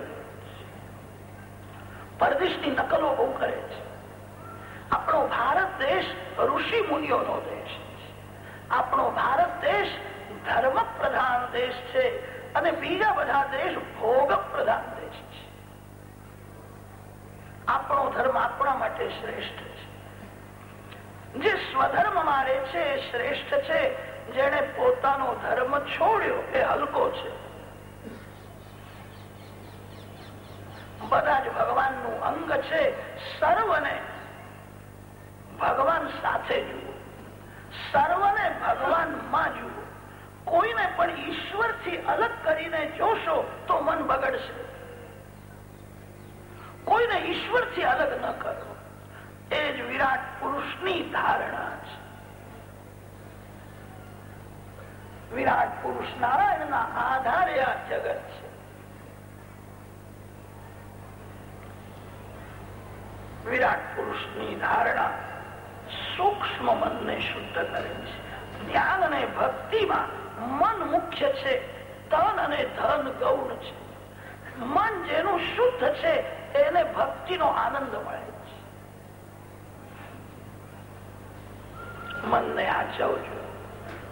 Speaker 1: પરદેશની નકલો બહુ કરે છે. આપણો ભારત દેશ ઋષિ મુનિઓનો દેશ આપણો ભારત દેશ ધર્મ પ્રધાન દેશ છે અને બીજા બધા દેશ ભોગ પ્રધાન દેશ છે. આપણો ધર્મ આપણા માટે શ્રેષ્ઠ છે. જે સ્વધર્મ મારે છે એ શ્રેષ્ઠ છે જેને પોતાનો ધર્મ છોડ્યો એ હલકો છે. બધા જ ભગવાનનું અંગ છે સર્વને ભગવાન સાથે જુઓ સર્વને ભગવાનમાં કોઈને પણ ઈશ્વરથી અલગ કરીને જોશો તો મન બગડશે. કોઈને ઈશ્વરથી અલગ ન કરો. એ જ વિરાટ પુરુષની ધારણા છે. વિરાટ પુરુષ નારાયણના આધારે આ જગત છે. વિરાટ પુરુષની ધારણા સૂક્ષ્મ મનને શુદ્ધ કરે છે. ધ્યાન અને ભક્તિમાં મન મુખ્ય છે. તન અને ધન ગૌણ છે. મન જેનું શુદ્ધ છે, એને ભક્તિનો આનંદ મળે છે. મનને આચવજો.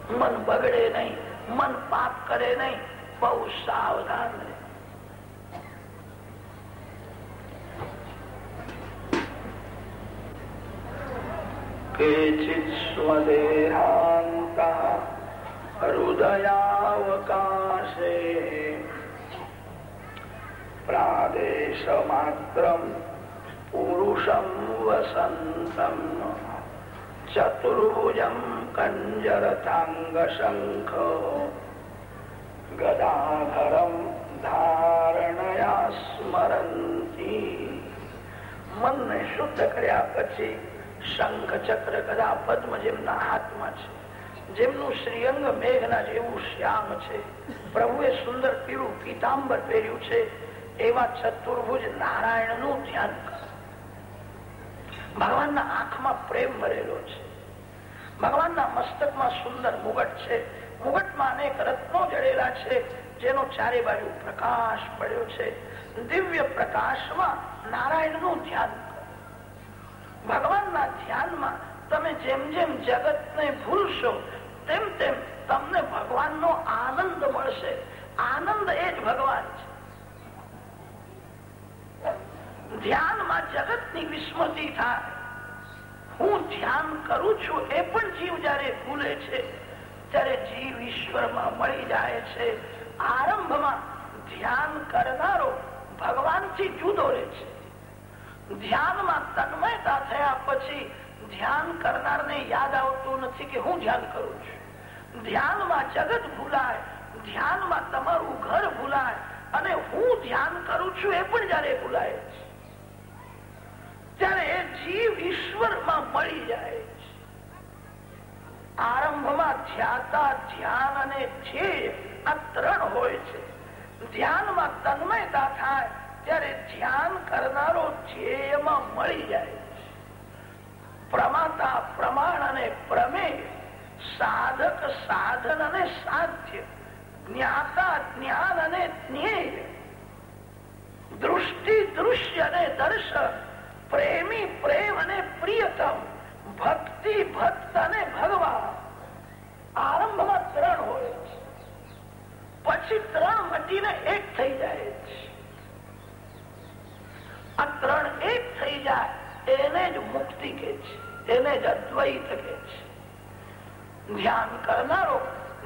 Speaker 1: મન બગડે નહીં. મન પાપ કરે નહીં. બહુ સાવધાન રહે કેચિત हृदयावकाशे। હૃદયાવકાશે पुरुषं માત્ર चतुर्भुजं વસંતમ ચતુર્ભુજમ धारणया સ્મરંતી મનને શુદ્ધ કર્યા પછી શંખ ચક્ર ગદા પદ્મ જેમના હાથમાં છે. જેમનું શ્રીઅંગ મેઘના જેવું શ્યામ છે. પ્રભુએ સુંદર પીળું પીતાંબર પહેર્યું છે. એવા ચતુર્ભુજ નારાયણનું ધ્યાન ભગવાનના આંખમાં પ્રેમ ભરેલો છે. ભગવાનના મસ્તકમાં સુંદર મુગટ છે. મુગટમાં અનેક રત્નો જડેલા છે. જેનો ચારે બાજુ પ્રકાશ પડ્યો છે. દિવ્ય પ્રકાશમાં નારાયણનું ધ્યાન ભગવાનના ધ્યાનમાં તમે જેમ જેમ જગત ને ભૂલશો, તેમ તેમ તમને ભગવાનનો આનંદ મળશે. આનંદ એ જ ભગવાન છે. ધ્યાનમાં જગતની વિસ્મૃતિ થાય. હું ધ્યાન કરું છું એ પણ જીવ જયારે ભૂલે છે, ત્યારે જીવ ઈશ્વરમાં મળી જાય છે. આરંભમાં ધ્યાન કરનારો ભગવાનથી જુદો રહે છે. ધ્યાનમાં તન્મયતા થયા પછી ધ્યાન કરનારને યાદ આવતું નથી કે હું ધ્યાન કરું છું. ધ્યાનમાં જગત ભૂલાય, ધ્યાનમાં તમારું ઘર ભૂલાય અને હું ધ્યાન કરું છું એ પણ જયારે ભૂલાય ત્યારે જીવ ઈશ્વરમાં મળી જાય છે આરંભમાં ધ્યાતા ધ્યાન અને ધ્યેય આ ત્રણ હોય છે. ધ્યાનમાં તન્મયતા થાય ત્યારે ધ્યાન કરનારો ધ્યેયમાં મળી જાય પ્રમાતા, પ્રમાણ અને પ્રમેય સાધક, સાધન અને સાધ્ય, જ્ઞાતા, જ્ઞાન અને જ્ઞેય દૃષ્ટિ, દૃશ્ય અને દર્શન, પ્રેમી, પ્રેમ અને પ્રિયતમ, ભક્તિ, ભક્ત અને ભગવાન, આરંભમાં ત્રણ હોય છે. પછી ત્રણ મટીને એક થઈ જાય છે. ત્રણ એક થઈ જાય, એને જ મુક્તિ કે છે, એને જ અદ્વૈત કે છે. ધ્યાન કરનારો,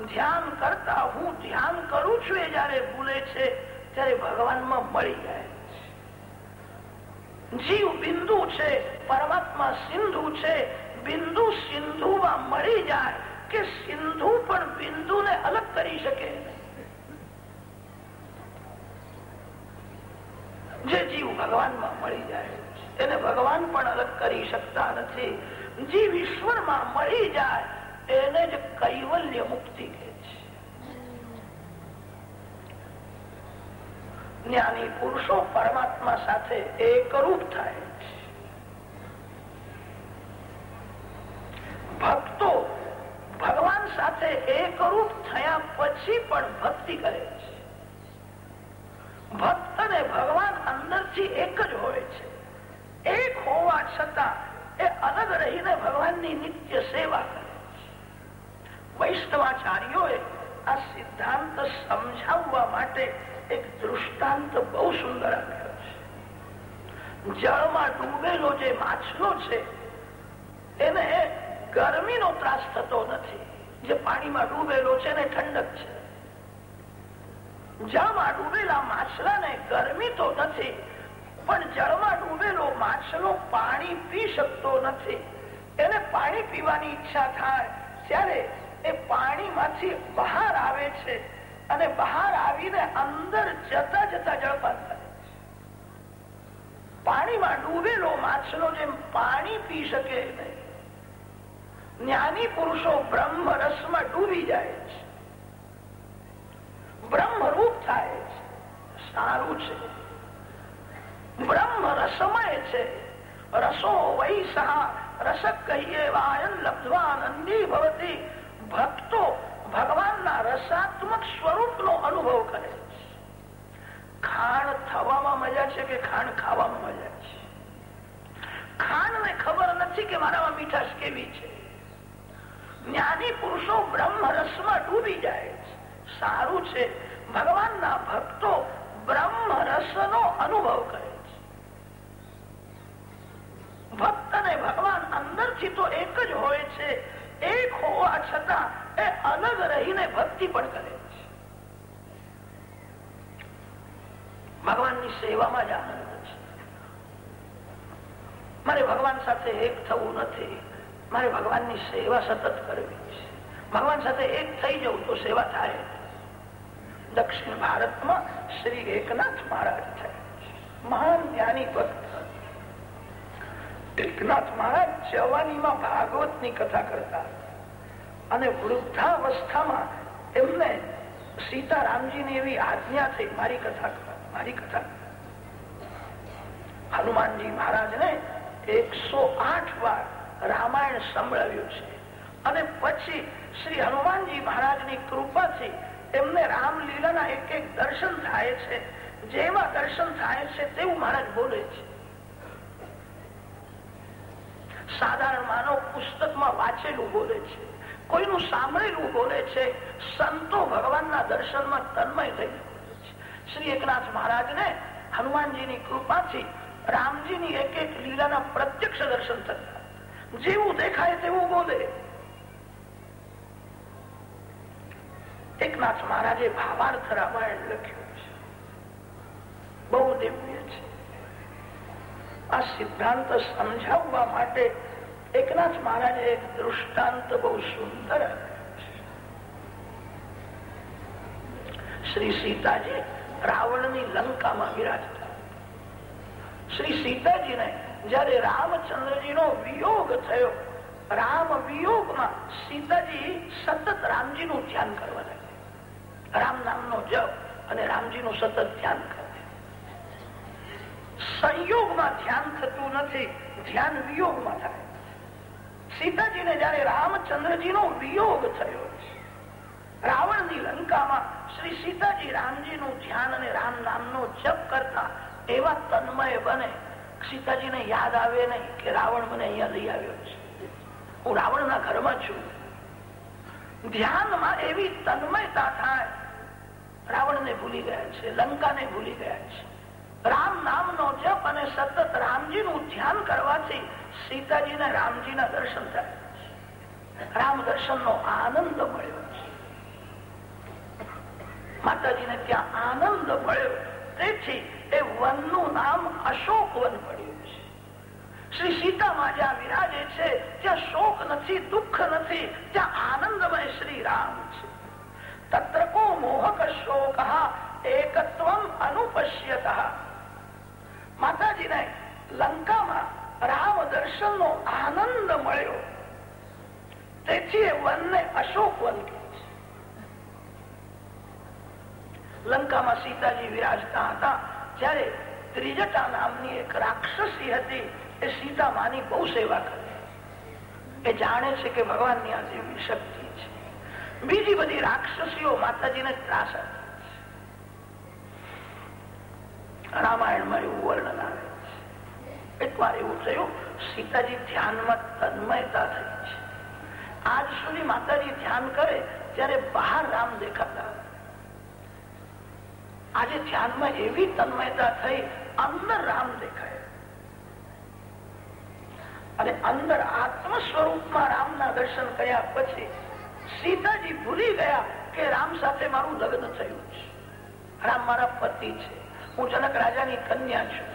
Speaker 1: ધ્યાન કરતા હું ધ્યાન કરું છું એ જયારે ભૂલે છે, ત્યારે ભગવાનમાં મળી જાય જીવ બિંદુ છે, પરમાત્મા સિંધુ છે, બિંદુ સિંધુમાં મળી જાય કે સિંધુ પણ બિંદુને અલગ કરી શકે. જે જીવ ભગવાનમાં મળી જાય એને ભગવાન પણ અલગ કરી શકતા નથી. જીવ ઈશ્વરમાં મળી જાય એને જ કૈવલ્ય મુક્તિ કહે છે. જ્ઞાની પુરુષો પરમાત્મા સાથે એકરૂપ થાય ભક્તો ભગવાન સાથે એકરૂપ થયા પછી પણ ભક્તિ કરે છે. ભક્ત ને ભગવાન અંદરથી એક જ હોય છે. એક હોવા છતાં એ અલગ રહીને ભગવાનની નિત્ય સેવા કરે છે. આ સિદ્ધાંત સમજાવવા માટે એક દૃષ્ટાંત બહુ સુંદર આપ્યો છે. જળમાં ડૂબેલો જે માછલો છે, એને ગરમીનો ત્રાસ થતો નથી. જે પાણીમાં ડૂબેલો છે એને ઠંડક છે. જળમાં ડૂબેલા માછલાને ગરમી તો નથી, પણ જળમાં ડૂબેલો માછલો પાણી પી શકતો નથી. એને પાણી પીવાની ઈચ્છા થાય ત્યારે એ પાણીમાંથી બહાર આવે છે અને બહાર આવીને અંદર જતા જતા જળપાન કરે પાણીમાં ડૂબેલો માછલો જેમ પાણી પી શકે નહીં. જ્ઞાની પુરુષો બ્રહ્મ રસમાં ડૂબી જાય છે. બ્રહ્મરૂપ થાય છે. સારું છે. બ્રહ્મ રસમય છે. રસો વૈસા રસ કહીએ વાયન લબ્ધવાનંદી ભવતી. ભક્તો ભગવાનના રસાત્મક સ્વરૂપનો અનુભવ કરે છે. ખાણ થવામાં મજા છે કે ખાણ ખાવામાં મજા છે? ખાંડને ખબર નથી કે મારામાં મીઠાશ કેવી છે? જ્ઞાની પુરુષો બ્રહ્મ રસમાં ડૂબી જાય. સારું છે. ભગવાનના ભક્તો બ્રહ્મ રસનો અનુભવ કરે છે. ભક્ત ભગવાન અંદરથી તો એક જ હોય છે. એક હોવા છતાં એ અલગ રહીને ભક્તિ પણ કરે છે. ભગવાનની સેવામાં જ આનંદ છે. મારે ભગવાન સાથે એક થવું નથી. મારે ભગવાનની સેવા સતત કરવી છે. ભગવાન સાથે એક થઈ જવું તો સેવા થાય દક્ષિણ ભારતમાં શ્રી એકનાથ મહારાજ છે. મહાન જ્ઞાની ભક્ત. એકનાથ મહારાજ જવાનીમાં ભાગવતની કથા કરતા. અને વૃદ્ધાવસ્થામાં એમને સીતારામજીની એવી આજ્ઞા થઈ, મારી કથા મારી કથા હનુમાનજી મહારાજને એકસો આઠ વાર રામાયણ સંભળાવ્યું છે. અને પછી શ્રી હનુમાનજી મહારાજની કૃપાથી એમને રામલીલાના એક એક દર્શન થાય છે. જેવા દર્શન થાય છે તેવું મહારાજ બોલે છે. સાધારણ માનવ પુસ્તકમાં વાંચેલું બોલે છે. કોઈનું સાંભળેલું બોલે છે. સંતો ભગવાનના દર્શનમાં તન્મય થઈ છે. શ્રી એકનાથ મહારાજને હનુમાનજીની કૃપાથી રામજીની એક એક લીલાના પ્રત્યક્ષ દર્શન થતા જેવું દેખાય તેવું બોલે. એકનાથ મહારાજે ભાવાર્થ રામાયણ લખ્યું છે. બહુ દિવ્ય છે. આ સિદ્ધાંત સમજાવવા માટે એકનાથ મહારાજે એક દૃષ્ટાંત બહુ સુંદર શ્રી સીતાજી રાવણની લંકામાં વિરાજતા. શ્રી સીતાજીને જયારે રામચંદ્રજીનો વિયોગ થયો, રામ વિયોગમાં સીતાજી સતત રામજીનું ધ્યાન કરવા રામ નામનો જપ અને રામજીનું સતત ધ્યાન કરે સંયોગમાં ધ્યાન થતું નથી, ધ્યાન વિયોગમાં થાય. સીતાજીને જયારે રામચંદ્રજીનો વિયોગ થયો રાવણની લંકામાં શ્રી સીતાજી રામજીનું ધ્યાન અને રામ નામનો જપ કરતા એવા તન્મય બને, સીતાજીને યાદ આવે નહીં કે રાવણ મને અહીંયા લઈ આવ્યો છે. હું રાવણના ઘરમાં છું. ધ્યાનમાં એવી તન્મયતા થાય રાવણને ભૂલી ગયા છે, લંકાને ભૂલી ગયા છે. રામ નામનો જપ અને સતત રામજીનું ધ્યાન કરવાથી સીતાજીને રામજીના દર્શન થયા. રામ દર્શનનો આનંદ મળ્યો. માતાજીને ત્યાં આનંદ મળ્યો. તેથી એ વનનું નામ અશોક વન પડ્યું છે. શ્રી સીતામાં જ્યાં વિરાજે છે, ત્યાં શોક નથી, દુઃખ નથી, ત્યાં આનંદમય શ્રી રામ છે. તત્ર કો મોહક શોક એકત્વ અનુપશ્યત માતાજીને લંકામાં રામ દર્શન નો આનંદ મળ્યો તેથી વનને અશોક વન લંકામાં સીતાજી વિરાજતા હતા ત્યારે ત્રિજટા નામની એક રાક્ષસી હતી એ સીતા માની બહુ સેવા કરે એ જાણે છે કે ભગવાનની આ દેવી શક્તિ બીજી બધી રાક્ષસીઓ માતાજીને ત્રાસ રામાયણમાં એવું વર્ણન આવે છે. એક વાર એવું થયું, સીતાજી ધ્યાનમાં તન્મયતા થઈ છે. આજ સુધી માતાજી ધ્યાન કરે ત્યારે બહાર રામ દેખાતા આજે ધ્યાનમાં એવી તન્મયતા થઈ, અંદર રામ દેખાય. અને અંદર આત્મ સ્વરૂપમાં રામના દર્શન કર્યા પછી સીતાજી ભૂલી ગયા કે રામ સાથે મારું લગ્ન થયું છે. રામ મારા પતિ છે. હું જનક રાજાની કન્યા છું.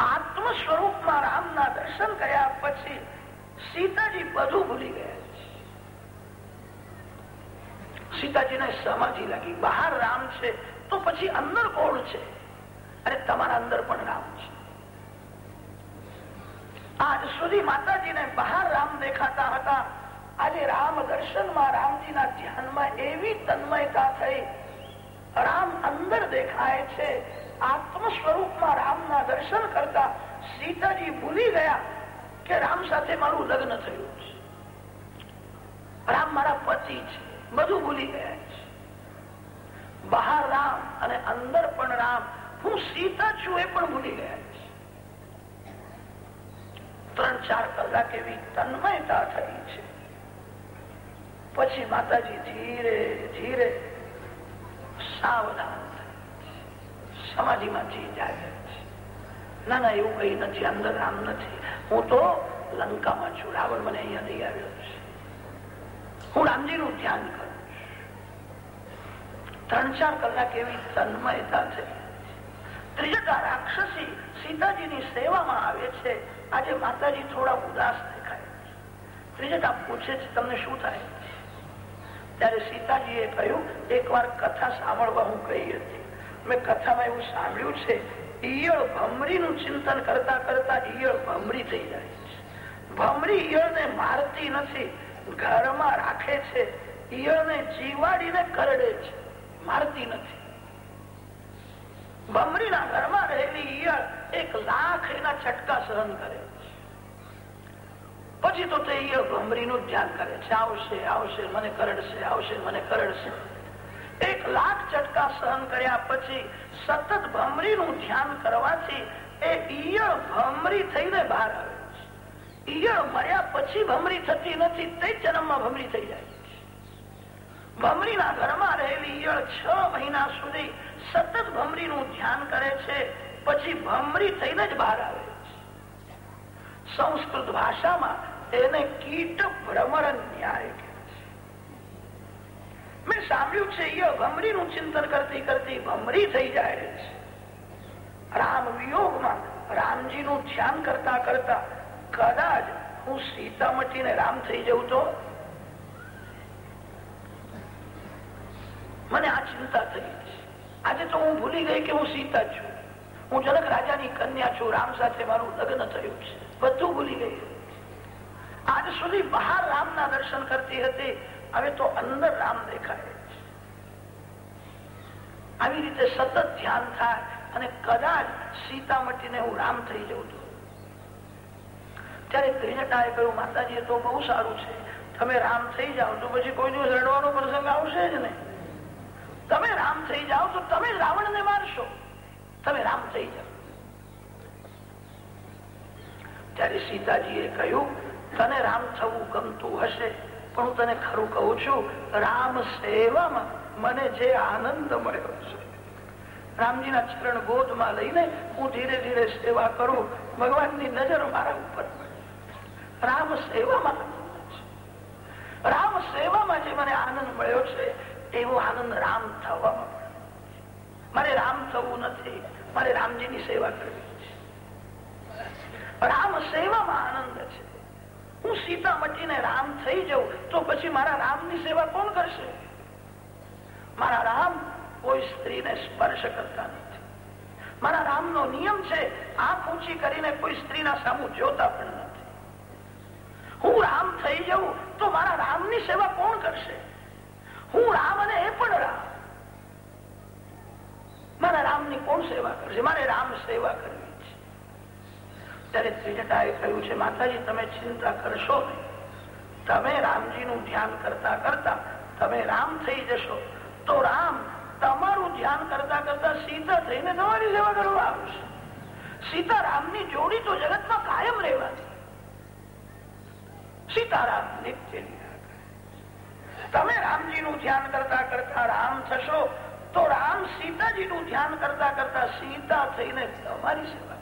Speaker 1: આત્મ સ્વરૂપમાં રામના દર્શન કર્યા પછી સીતાજી બધું ભૂલી ગયા સીતાજીને સમાધિ લાગી. બહાર રામ છે તો પછી અંદર કોણ છે? અને તમારા અંદર પણ રામ છે. આજ સુધી માતાજીને બહાર રામ દેખાતા હતા આજે રામ દર્શનમાં રામજીના ધ્યાનમાં એવી તન્મયતા થઈ. રામ અંદર દેખાય છે. આત્મ સ્વરૂપમાં રામના દર્શન કરતા સીતાજી ભૂલી ગયા કે રામ સાથે મારું લગ્ન થયું છે. રામ મારા પતિ છે. બધું ભૂલી ગયા છે. બહાર રામ અને અંદર પણ રામ. હું સીતા છું એ પણ ભૂલી ગયા છે. ત્રણ ચાર કલાક એવી તન્મયતા થઈ છે. પછી માતાજી ધીરે ધીરે સાવધાન સમાધિમાંથી જાગે ના ના, એવું કઈ નથી, અંદર આમ નથી. હું તો લંકામાં છું, રાવણ મને અહીંયા લઈ આવ્યો છે. હું રામજીનું ધ્યાન કરું ત્રણ ચાર કલાક એવી તન્મયતા થઈ ત્રિજટા રાક્ષસી સીતાજીની સેવામાં આવે છે. આજે માતાજી થોડા ઉદાસ દેખાય ત્રિજટા પૂછે છે, તમને શું થાય? ત્યારે સીતાજીએ કહ્યું, એકવાર કથા સાંભળવા હું કહી હતી. મેં કથામાં એવું સાંભળ્યું છે, ઈયળ ભમરીનું ચિંતન કરતા કરતા ઈયળ ભમરી થઈ જાય છે. ભમરી ઈયળને મારતી નથી, ઘરમાં રાખે છે, ઈયળને જીવાડીને કરડે છે. મારતી નથી. ભમરીના ઘરમાં રહેલી ઈયળ એક લાખ એના છટકા સહન કરે. છે પછી તો તે ભમરીનું ધ્યાન કરે છે, આવશે આવશે, મને કરડશે, આવશે, મને કરડશે. એક લાખ ચટકા સહન કર્યા પછી સતત ભમરીનું ધ્યાન કરવાથી એ ઈયળ ભમરી થઈને બહાર આવે ઈયળ મર્યા પછી ભમરી થતી નથી, તે જન્મમાં ભમરી થઈ જાય ભમરીના ઘરમાં રહેલી ઈયળ છ મહિના સુધી સતત ભમરીનું ધ્યાન કરે છે, પછી ભમરી થઈને જ બહાર આવે છે. સંસ્કૃત ભાષામાં એને કીટ ભ્રમર ન્યાય મેં સાંભળ્યું છે એ ભમરીનું ચિંતન કરતી કરતી ભમરી થઈ જાય છે. રામ વિયોગમાં રામજીનું ધ્યાન કરતા કરતા કદાચ હું સીતામઠી ને રામ થઈ જઉં તો? મને આ ચિંતા થઈ આજે તો હું ભૂલી ગઈ કે હું સીતા છું. હું જનક રાજાની કન્યા છું. રામ સાથે મારું લગ્ન થયું છે. બધું ભૂલી ગઈ. આજ સુધી બહાર રામના દર્શન કરતી હતી. હવે તો અંદર રામ દેખાય આવી રીતે સતત ધ્યાન થાય અને કદાચ સીતા હું રામ થઈ જઉં છું ત્યારે ત્રિજટાએ કહ્યું, માતાજી તો બહુ સારું છે. તમે રામ થઈ જાઓ તો પછી કોઈ દિવસ રડવાનો પ્રસંગ આવશે જ નહીં. તમે રામ થઈ જાઓ તો તમે રાવણ ને મારશો. તમે રામ થઈ જાઓ. ત્યારે સીતાજીએ કહ્યું તને રામ થવું ગમતું હશે, પણ તને ખરું કહું છું, રામ સેવામાં મને જે આનંદ મળ્યો છે. રામજીના ચરણ ગોદમાં લઈને હું ધીરે ધીરે સેવા કરું, ભગવાનની નજર મારા ઉપર રામ સેવામાં રામ સેવામાં જે મને આનંદ મળ્યો છે, એવો આનંદ રામ થવામાં મારે રામ થવું નથી, મારે રામજીની સેવા કરવી છે. રામ સેવામાં આનંદ છે. હું સીતા મટીને રામ થઈ જાઉં, તો પછી મારા રામની સેવા કોણ કરશે? મારા રામ કોઈ સ્ત્રીને સ્પર્શ કરતા નથી. મારા રામનો નિયમ છે, આંખ ઊંચી કરીને કોઈ સ્ત્રીના સામુ જોતા પણ નથી. હું રામ થઈ જાઉં તો મારા રામની સેવા કોણ કરશે હું રામ અને એ પણ રામ મારા રામની કોણ સેવા કરશે મારે રામ સેવા કરવી છે ત્યારે ત્રિજટાએ કહ્યું છે. માતાજી, તમે ચિંતા કરશો નહીં. તમે રામજીનું ધ્યાન કરતા કરતા તમે રામ થઈ જશો. તો રામ તમારું ધ્યાન કરતા કરતા સીતા થઈને તમારી સેવા કરવા આવશે. સીતારામની જોડી તો જગતમાં કાયમ રહેવાની. સીતારામ નિત્ય તમે રામજીનું ધ્યાન કરતા કરતા રામ થશો, તો રામ સીતાજીનું ધ્યાન કરતા કરતા સીતા થઈને તમારી સેવા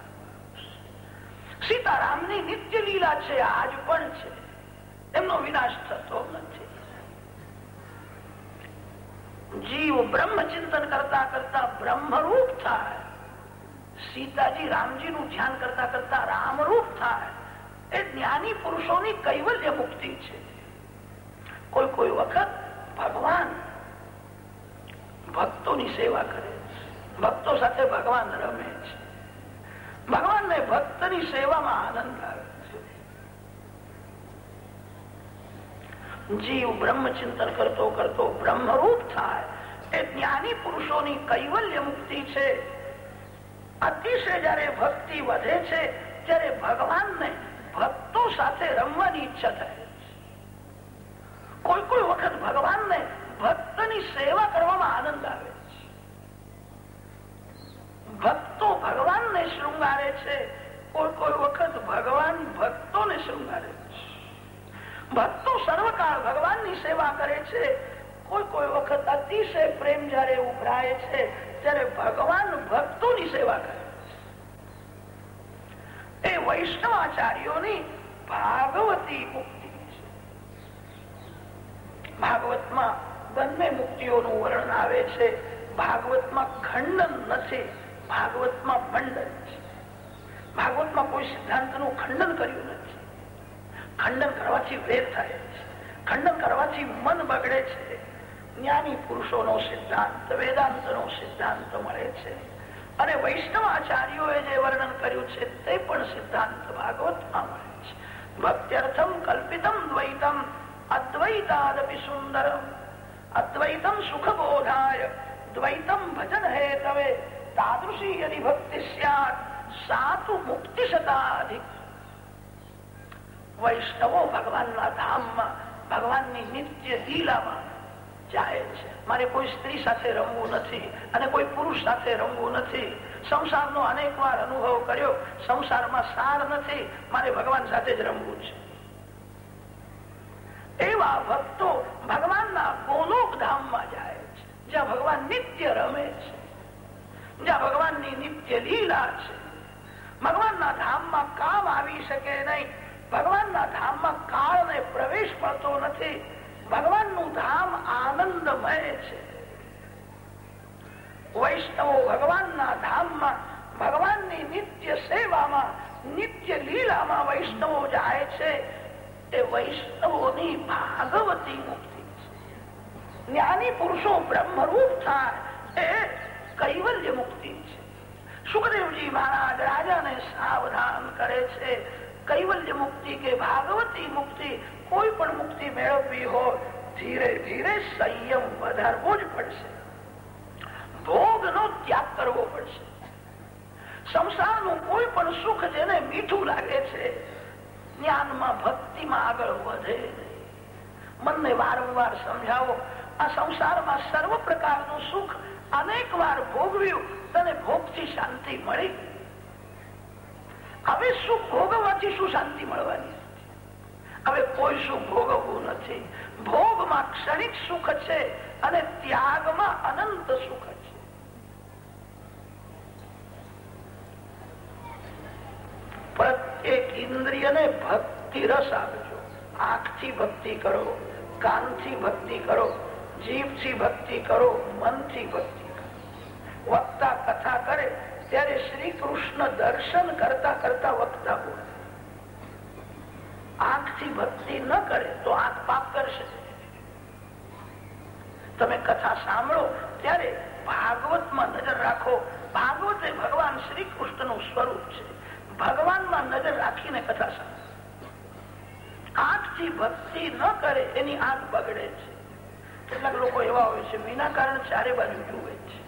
Speaker 1: સીતારામની નિત્ય લીલા છે, આજ પણ છે. એમનો વિનાશ થતો નથી. જીવ બ્રહ્મ ચિંતન કરતા કરતા બ્રહ્મરૂપ થાય. સીતાજી રામજીનું ધ્યાન કરતા કરતા રામરૂપ થાય. એ જ્ઞાની પુરુષોની કૈવલ્ય મુક્તિ છે. કોઈ કોઈ વખત ભગવાન ભક્તોની સેવા કરે ભક્તો સાથે ભગવાન રમે છે. ભગવાનને ભક્તની સેવામાં આનંદ આવે જીવ બ્રહ્મ ચિંતન કરતો કરતો બ્રહ્મરૂપ થાય. એ જ્ઞાની પુરુષોની કૈવલ્ય મુક્તિ છે. અતિશય જયારે ભક્તિ વધે છે, ત્યારે ભગવાનને ભક્તો સાથે રમવાની ઈચ્છા થાય કોઈ કોઈ વખત ભગવાનને ભક્તની સેવા કરવામાં આનંદ આવે. ભક્તો ભગવાનને શૃંગારે છે. કોઈ કોઈ વખત ભગવાન ભક્તોને શૃંગારે છે. ભક્તો સર્વકાળ ભગવાનની સેવા કરે છે. કોઈ કોઈ વખત અતિશય પ્રેમ જયારે ઉભરાય છે, ત્યારે ભગવાન ભક્તોની સેવા કરે એ વૈષ્ણવાચાર્યોની ભાગવતી મુક્તિ ભાગવતમાં બંને મુક્તિઓનું વર્ણન આવે છે. ભાગવતમાં ખંડન નથી. ભાગવતમાં મંડન છે. ભાગવતમાં કોઈ સિદ્ધાંતનું ખંડન કર્યું નથી. ખંડન કરવાથી વેર થાય છે. ખંડન કરવાથી મન બગડે છે. જ્ઞાની પુરુષોનો સિદ્ધાંત, વેદાંતનો સિદ્ધાંત મળે છે. અને વૈષ્ણવ આચાર્યોએ જે વર્ણન કર્યું છે તે પણ સિદ્ધાંત ભાગવતમાં મળે છે. ભક્ત્યર્થમ કલ્પિતમ દ્વૈતમ અદ્વૈતાદપી સુંદરમ. અદ્વૈતમ સુખબોધાય. દ્વૈતમ ભજન હેતવે તાદૃશી યદિ ભક્તિ સાતુ મુક્તિ શતાધિક વૈષ્ણવો ભગવાનના ધામમાં ભગવાનની નિત્ય લીલામાં જાય છે મારે કોઈ સ્ત્રી સાથે રમવું નથી અને કોઈ પુરુષ સાથે રમવું નથી। સંસારનો અનેક વાર અનુભવ કર્યો, સંસારમાં સાર નથી, મારે ભગવાન સાથે જ રમવું છે। એવા ભક્તો ભગવાનના ગોલોક ધામમાં જાય છે, જ્યાં ભગવાન નિત્ય રમે છે। જ્યાં ભગવાનની નિત્ય લીલા છે. ભગવાનના ધામમાં કામ આવી શકે નહીં. ભગવાનના ધામમાં કાળને પ્રવેશ મળતો નથી. ભગવાનનું ધામ આનંદમય છે. વૈષ્ણવો ભગવાનના ધામમાં ભગવાનની નિત્ય સેવામાં, નિત્ય લીલામાં વૈષ્ણવો જાય છે. એ વૈષ્ણવોની ભાગવતી મુક્તિ છે. જ્ઞાની પુરુષો બ્રહ્મરૂપ થાય. એ કૈવલ્ય મુક્તિ છે. સુખદેવજી મહારાજ રાજાને સાવધાન કરે છે. કૈવલ્ય મુક્તિ કે ભાગવતી મુક્તિ કોઈ પણ મુક્તિ મેળવવી હોય, ધીરે ધીરે સંયમ વધારવો જ પડશે. ભોગનો ત્યાગ કરવો પડશે. સંસારનું કોઈ પણ સુખ જેને મીઠું લાગે છે, જ્ઞાનમાં, ભક્તિમાં આગળ વધે મનને વારંવાર સમજાવો, આ સંસારમાં સર્વ પ્રકારનું સુખ અનેક વાર ભોગવ્યું, તને ભોગથી શાંતિ મળી. હવે શું ભોગવવાથી શું શાંતિ મળવાની? હવે કોઈ શું ભોગવવું નથી. ભોગમાં ક્ષણિક સુખ છે અને ત્યાગમાં અનંત સુખ છે. પ્રત્યેક ઇન્દ્રિયને ભક્તિ રસ આપજો. આંખથી ભક્તિ કરો, કાનથી ભક્તિ કરો, જીભથી ભક્તિ કરો, મનથી ભક્તિ વક્તા કથા કરે, ત્યારે શ્રી કૃષ્ણ દર્શન કરતા કરતા વક્તા બોલે. આંખથી ભક્તિ ન કરે તો આંખ પાપ કરશે. તમે કથા સાંભળો, ત્યારે ભાગવતમાં નજર રાખો. ભાગવત એ ભગવાન શ્રી કૃષ્ણનું સ્વરૂપ છે. ભગવાનમાં નજર રાખીને કથા સાંભળો. આંખથી ભક્તિ ન કરે, એની આંખ બગડે છે. કેટલાક લોકો એવા હોય છે વિના કારણ ચારે બાજુ જુએ છે.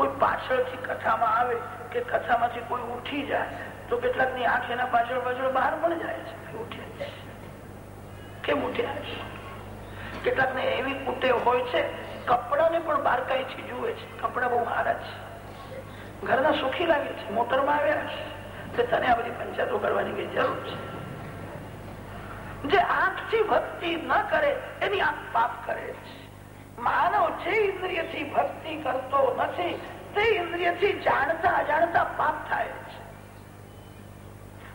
Speaker 1: કોઈ પાછળથી કથામાં આવે કે કથામાંથી કોઈ ઉઠી જાય, તો કેટલાકની આંખ એના પાછળ પાછળ બહાર પણ જાય છે ઉઠ્યા કેમ ઉઠ્યા છે? કેટલાક ને એવી કુટે હોય છે, કપડાને પણ બારકાઈથી જુએ છે. કપડા બહુ સારા છે. ઘરના સુખી લાગે છે, મોટરમાં આવ્યા છે. તને આ બધી પંચાયતો કરવાની કઈ જરૂર છે? જે આંખથી ભક્તિ ન કરે, એની આંખ પાપ કરે માનવ જે ઇન્દ્રિયથી ભક્તિ કરતો નથી, તે ઇન્દ્રિયથી જાણતા અજાણતા પાપ થાય છે.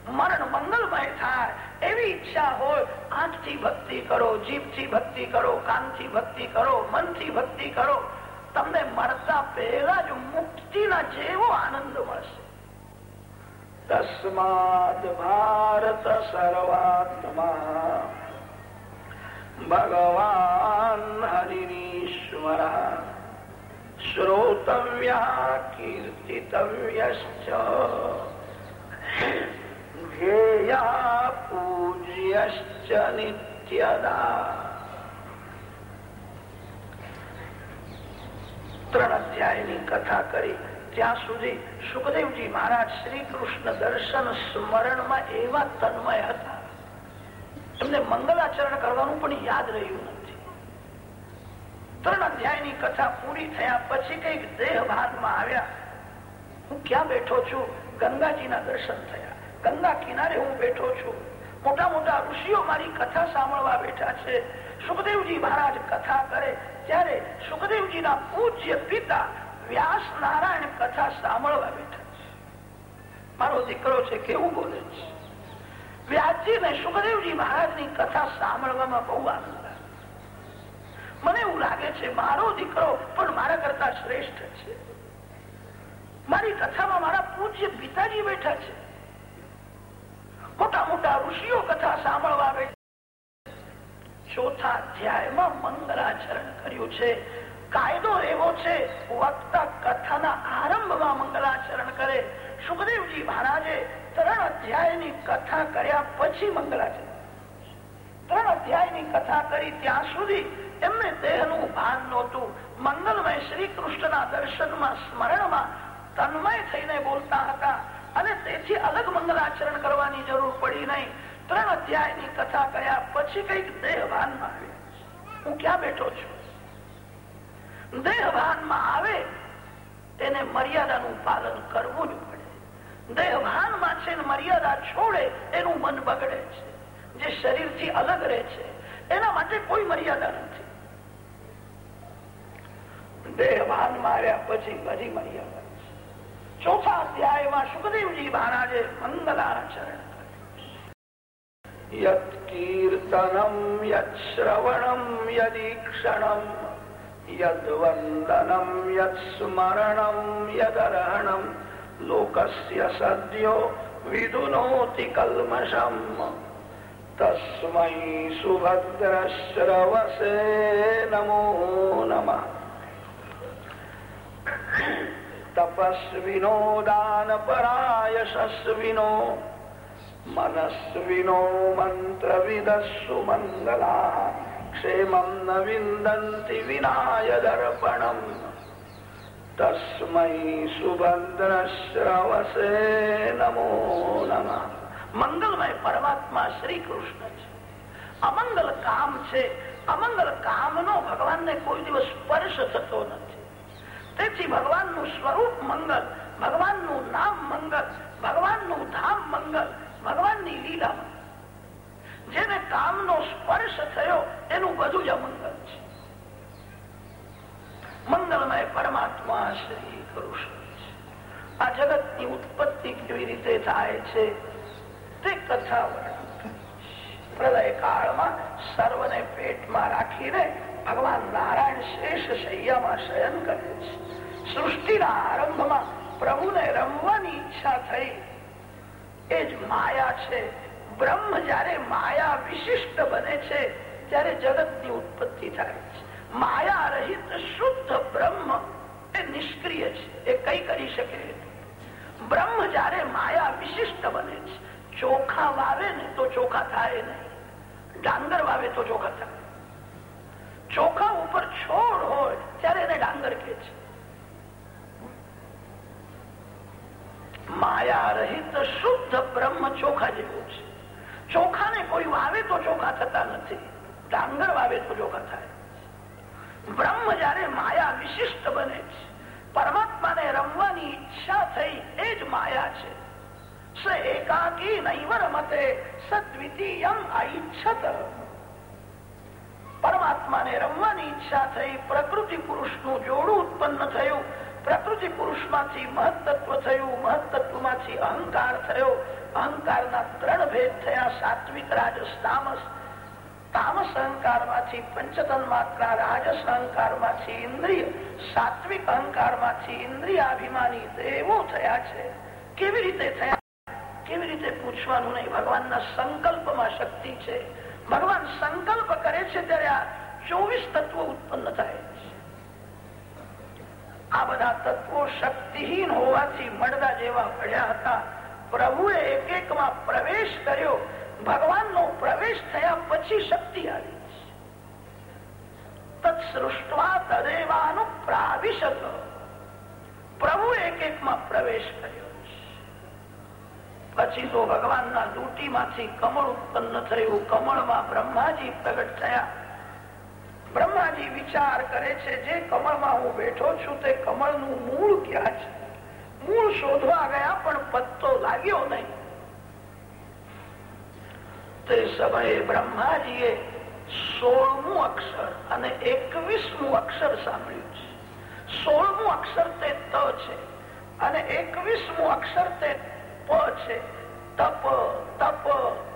Speaker 1: મરણ મંગલમય થાય, એવી ઈચ્છા હોય, આંખથી ભક્તિ કરો, જીભથી ભક્તિ કરો, કાનથી ભક્તિ કરો, મનથી ભક્તિ કરો, તમને મરતા પહેલા જ મુક્તિના જેવો આનંદ મળશે. તસ્માદ ભારત સર્વાત્મા. ભગવાન હરિશ્વર શ્રોતવ્ય કીર્તિતવ્ય ધ્યેયા પૂજ્ય નિત્યદા ત્રણ અધ્યાયની કથા કરી ત્યાં સુધી સુખદેવજી મહારાજ શ્રી કૃષ્ણ દર્શન સ્મરણમાં એવા તન્મય હતા. એમને મંગલાચરણ કરવાનું પણ યાદ રહ્યું નથી. ત્રણ અધ્યાયની કથા પૂરી થયા પછી કંઈક દેહ ભાગમાં આવ્યા. હું ક્યાં બેઠો છું? ગંગાજીના દર્શન થયા. ગંગા કિનારે હું બેઠો છું. મોટા મોટા ઋષિઓ મારી કથા સાંભળવા બેઠા છે. સુખદેવજી મહારાજ કથા કરે ત્યારે સુખદેવજીના પૂજ્ય પિતા વ્યાસ નારાયણ કથા સાંભળવા બેઠા છે. મારો દીકરો છે કેવું બોલે છે? વ્યાસજી ને સુખદેવજી મહારાજની કથા સાંભળવામાં બહુ આનંદ મને એવું લાગે છે, મારો દીકરો પણ મારા કરતા શ્રેષ્ઠ છે. મારી કથામાં મારા પૂજ્ય પિતાજી બેઠા છે. મોટા મોટા ઋષિઓ કથા સાંભળવા બેઠા ચોથા અધ્યાયમાં મંગલાચરણ કર્યું છે. કાયદો એવો છે, વક્તા કથાના આરંભમાં મંગલાચરણ કરે. સુખદેવજી મહારાજે ત્રણ અધ્યાયની કથા કર્યા પછી મંગળાચરણ ત્રણ અધ્યાયની કથા કરી ત્યાં સુધી એમને દેહનું ભાન નહોતું. મંગલમય શ્રી કૃષ્ણના દર્શનમાં, સ્મરણમાં તન્મય થઈને બોલતા હતા અને તેથી અલગ મંગલાચરણ કરવાની જરૂર પડી નહીં. ત્રણ અધ્યાયની કથા કર્યા પછી કંઈક દેહ આવે. હું ક્યાં બેઠો છું? દેહ ભાનમાં આવે, તેને મર્યાદાનું પાલન કરવું જ પડે દેહ મર્યાદા છોડે, એનું મન બગડે છે. જે શરીરથી અલગ રહે છે, એના માટે કોઈ મર્યાદા નથી. દેહભાન માર્યા પછી બધી મર્યાદા ચોથા અધ્યાયમાં સુખદેવજી મહારાજે મંગલાચરણ યત કીર્તનમ, યત શ્રવણમ, યદીક્ષણમ યદવંદનમ યત સ્મરણમ યદર્હણમ લોકસ્ય સદ્યો વિદુનોતિ કલ્મષમ તસ્મૈ સુભદ્રશ્રવસે નમો નમ તપસ્વિનો દાન પરાયશસ્વિનો મનસ્વિનો મંત્ર વિદસ્સુ મંગલા ક્ષેમમ ન વિંદંતિ વિનાય દર્પણમ તસ્મૈ સુભદ્રશ્રવસે નમો નમઃ મંગલમય પરમાત્મા શ્રી કૃષ્ણ છે અમંગલ કામ છે અમંગલ કામનો ભગવાનને કોઈ દિવસ સ્પર્શ થતો નથી તેથી ભગવાનનું સ્વરૂપ મંગલ ભગવાનનું નામ મંગલ ભગવાનનું ધામ મંગલ ભગવાનની લીલા જેને કામનો સ્પર્શ થયો એનું બધું જ અમંગલ છે। પરમાત્મા શ્રી છે. આ જગતની ઉત્પત્તિ કેવી રીતે થાય છે તે કથા પ્રલય કાળમાં સર્વને પેટમાં રાખીને ભગવાન નારાયણ શેષ શૈયામાં શયન કરે છે. સૃષ્ટિના આરંભમાં પ્રભુને રમવાની ઈચ્છા થઈ. એ જ માયા છે. બ્રહ્મ જયારે માયા વિશિષ્ટ બને છે, ત્યારે જગતની ઉત્પત્તિ થાય. માયા રહિત શુદ્ધ બ્રહ્મ. એ નિષ્ક્રિય છે. એ કઈ કરી શકે? બ્રહ્મ જયારે માયા વિશિષ્ટ બને છે. ચોખા વાવે ને તો ચોખા થાય નહીં. ડાંગર વાવે તો ચોખા થાય. ચોખા ઉપર છોડ હોય ત્યારે એને ડાંગર કે છે. માયા રહિત શુદ્ધ બ્રહ્મ ચોખા જેવું છે. ચોખાને કોઈ વાવે તો ચોખા થતા નથી. ડાંગર વાવે તો ચોખા થાય. બ્રહ્મ જયારે માયા વિશિષ્ટ બને છે. પરમાત્માને રમવાની ઈચ્છા થઈ એ જ માયા છે. એકાકી નૈવર મતે સદ્વિતીયમ પરમાત્માને રમવાની ઈચ્છા થઈ પ્રકૃતિ પુરુષનું જોડું ઉત્પન્ન થયું. પ્રકૃતિ પુરુષમાંથી મહત્તત્વ થયું, મહત્તત્વમાંથી અહંકાર થયો. અહંકારના ત્રણ ભેદ થયા સાત્વિક રાજસ ભગવાન સંકલ્પ કરે છે ત્યારે આ ચોવીસ તત્વો ઉત્પન્ન થાય છે આ બધા તત્વો શક્તિહીન હોવાથી મળદા જેવા પડ્યા હતા પ્રભુએ એક એકમાં પ્રવેશ કર્યો ભગવાનનો પ્રવેશ થયા પછી શક્તિ આવી કમળ ઉત્પન્ન થયું. કમળમાં બ્રહ્માજી પ્રગટ થયા. બ્રહ્માજી વિચાર કરે છે, જે કમળમાં હું બેઠો છું, તે કમળનું મૂળ ક્યાં છે? મૂળ શોધવા ગયા, પણ પત્તો લાગ્યો નહીં. તે સમયે બ્રહ્માજીએ સોળમું અક્ષર અને એકવીસમું અક્ષર સાંભળ્યું છે. સોળમું અક્ષર તે ત છે અને એકવીસમું અક્ષર તે પ છે. તપ તપ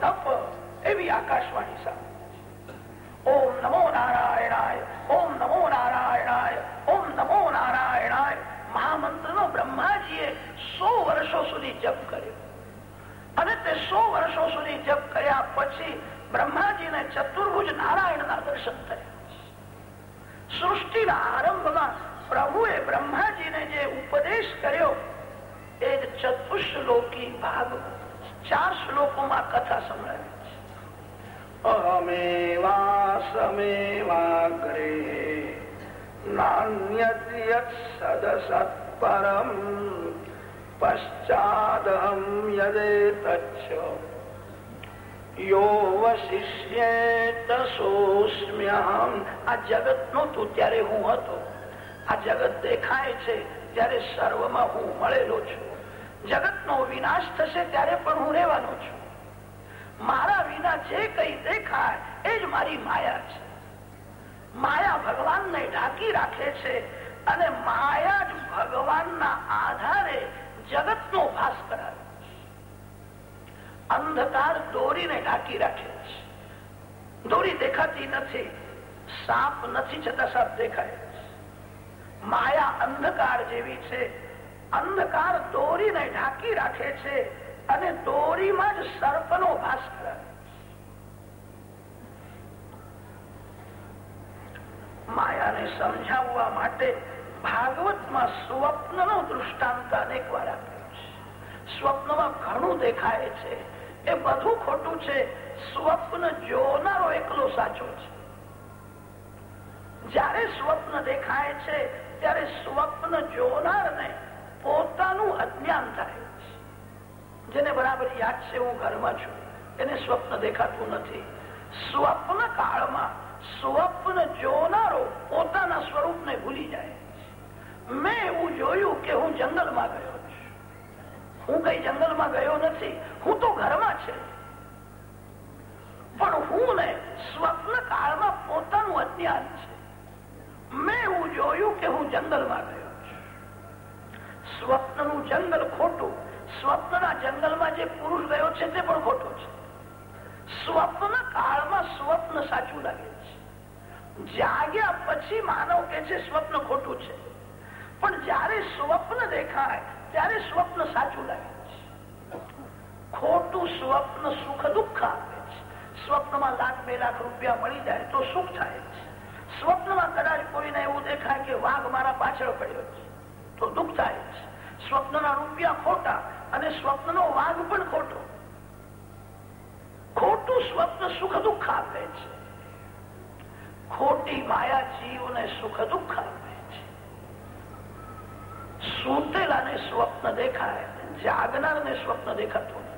Speaker 1: તપ એવી આકાશવાણી સાંભળી ઓમ નમો નારાયણાય, ઓમ નમો નારાયણાય, ઓમ નમો નારાયણાય. મહામંત્ર નો બ્રહ્માજીએ સો વર્ષો સુધી જપ કર્યો. અને તે સો વર્ષો સુધી જપ કર્યા પછી બ્રહ્માજીને ચતુર્ભુજ નારાયણના દર્શન થયા સૃષ્ટિના આરંભમાં પ્રભુએ બ્રહ્માજીને જે ઉપદેશ કર્યો, એ ચતુશ્લોકી ભાગ ચાર શ્લોકોમાં કથા સંભળાવી અહમેવાસમેવાગ્રે નાન્યત સદસત્પરમ પશ્ચાદહમ યદેતચ્છ યો વશિષ્ય તસોસ્મ્યહમ આ જગત નહોતું ત્યારે હું હતો। આ જગત દેખાય છે, ત્યારે સર્વમાં હું મળેલો છું। જગતનો વિનાશ થશે, ત્યારે પણ હું રહેવાનો છું। મારા વિના જે કઈ દેખાય, એ જ મારી માયા છે। માયા ભગવાનને ઢાંકી રાખે છે, અને માયા આધારે જગતનો ભાસ કરાવે અંધકાર દોરીને ઢાંકી રાખે છે. દોરી દેખાતી નથી, સાપ નથી છતાં સાપ દેખાય. માયા અંધકાર જેવી છે. અંધકાર દોરીને ઢાંકી રાખે છે અને દોરીમાં જ સર્પનો ભાસ માયાને સમજાવવા માટે ભાગવતમાં સ્વપ્નનો દૃષ્ટાંત અનેક વાર આપ્યો છે. સ્વપ્નમાં ઘણું દેખાય છે. એ બધું ખોટું છે. સ્વપ્ન જોનારો એકલો સાચો છે. જયારે સ્વપ્ન દેખાય છે, ત્યારે સ્વપ્ન જોનારને પોતાનું અજ્ઞાન થાય છે. જેને બરાબર યાદ છે હું ઘરમાં છું. એને સ્વપ્ન દેખાતું નથી. સ્વપ્ન કાળમાં સ્વપ્ન જોનારો પોતાના સ્વરૂપને ભૂલી જાય. મેં એવું જોયું કે હું જંગલમાં ગયો હું કઈ જંગલમાં ગયો નથી. હું તો ઘરમાં છે. પણ હું ને સ્વપ્ન કાળમાં પોતાનું અજ્ઞાન છે. મેં એવું જોયું કે હું જંગલમાં ગયો સ્વપ્નનું જંગલ ખોટું. સ્વપ્નના જંગલમાં જે પુરુષ ગયો છે તે પણ ખોટું છે. સ્વપ્ન કાળમાં સ્વપ્ન સાચું લાગે છે. જાગ્યા પછી માનવ કે છે સ્વપ્ન ખોટું છે. પણ જયારે સ્વપ્ન દેખાય, ત્યારે સ્વપ્ન સાચું લાગે ખોટું સ્વપ્ન સુખ દુઃખ આપે છે. સ્વપ્નમાં લાખ બે લાખ રૂપિયા મળી જાય તો સુખ થાય છે. સ્વપ્નમાં કદાચ કોઈને એવું દેખાય કે વાઘ મારા પાછળ પડ્યો છે, તો દુઃખ થાય છે. સ્વપ્નના રૂપિયા ખોટા અને સ્વપ્નનો વાઘ પણ ખોટો. ખોટું સ્વપ્ન સુખ દુઃખ આપે છે. ખોટી માયા જીવને સુખ દુઃખ આપે સૂતેલાને સ્વપ્ન દેખાય જાગનારને સ્વપ્ન દેખાતું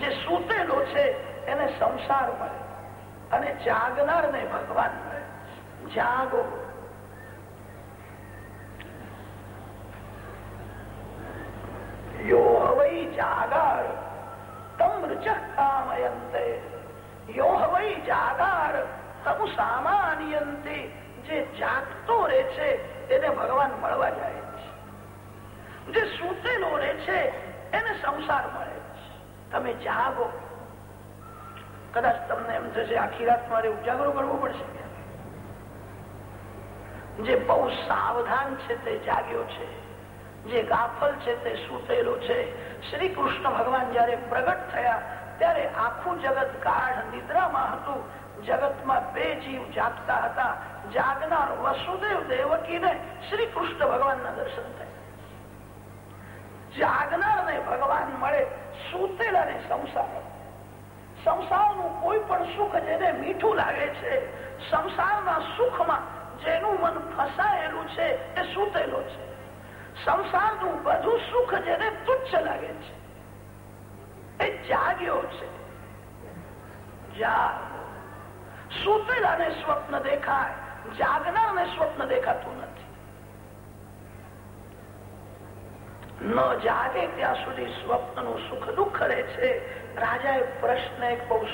Speaker 1: જે સૂતેલો છે, એને સંસાર મળે અને જાગનારને ભગવાન મળે. જાગો. યો હવૈ જાગાર, તમ કામયંતે યો હવૈ જાગાર, તમ સામાન્યંતે. જે જાગતો રહે છે એને ભગવાન મળવા જાય જે સૂતેલો રહે છે, એને સંસાર મળે તમે જાગો. કદાચ તમને એમ થશે, આખી રાત મારે ઉજાગરો કરવો પડશે જે બહુ સાવધાન છે તે જાગ્યો છે. જે ગાફલ છે તે સૂતેલો છે. શ્રી કૃષ્ણ ભગવાન જયારે પ્રગટ થયા, ત્યારે આખું જગત ગાઢ નિદ્રામાં હતું. જગતમાં બે જીવ જાગતા હતા. જાગનાર વસુદેવ દેવકીને શ્રી કૃષ્ણ ભગવાનના દર્શન થાય. જાગનાર ને ભગવાન મળે સૂતેલાને સંસાર. સંસારનું કોઈ પણ સુખ જેને મીઠું લાગે છે, સંસારના સુખમાં જેનું મન ફસાયેલું છે, એ સુતેલો છે. સંસારનું બધું સુખ જેને તુચ્છ લાગે છે, એ જાગ્યો છે. જાગ સૂતેલાને સ્વપ્ન દેખાય. જાગનારને સ્વપ્ન દેખાતું નથી. ન જાગે ત્યાં સુધી સ્વપ્નનું સુખ દુઃખ રહે છે. રાજાએ પ્રશ્ન એક બહુ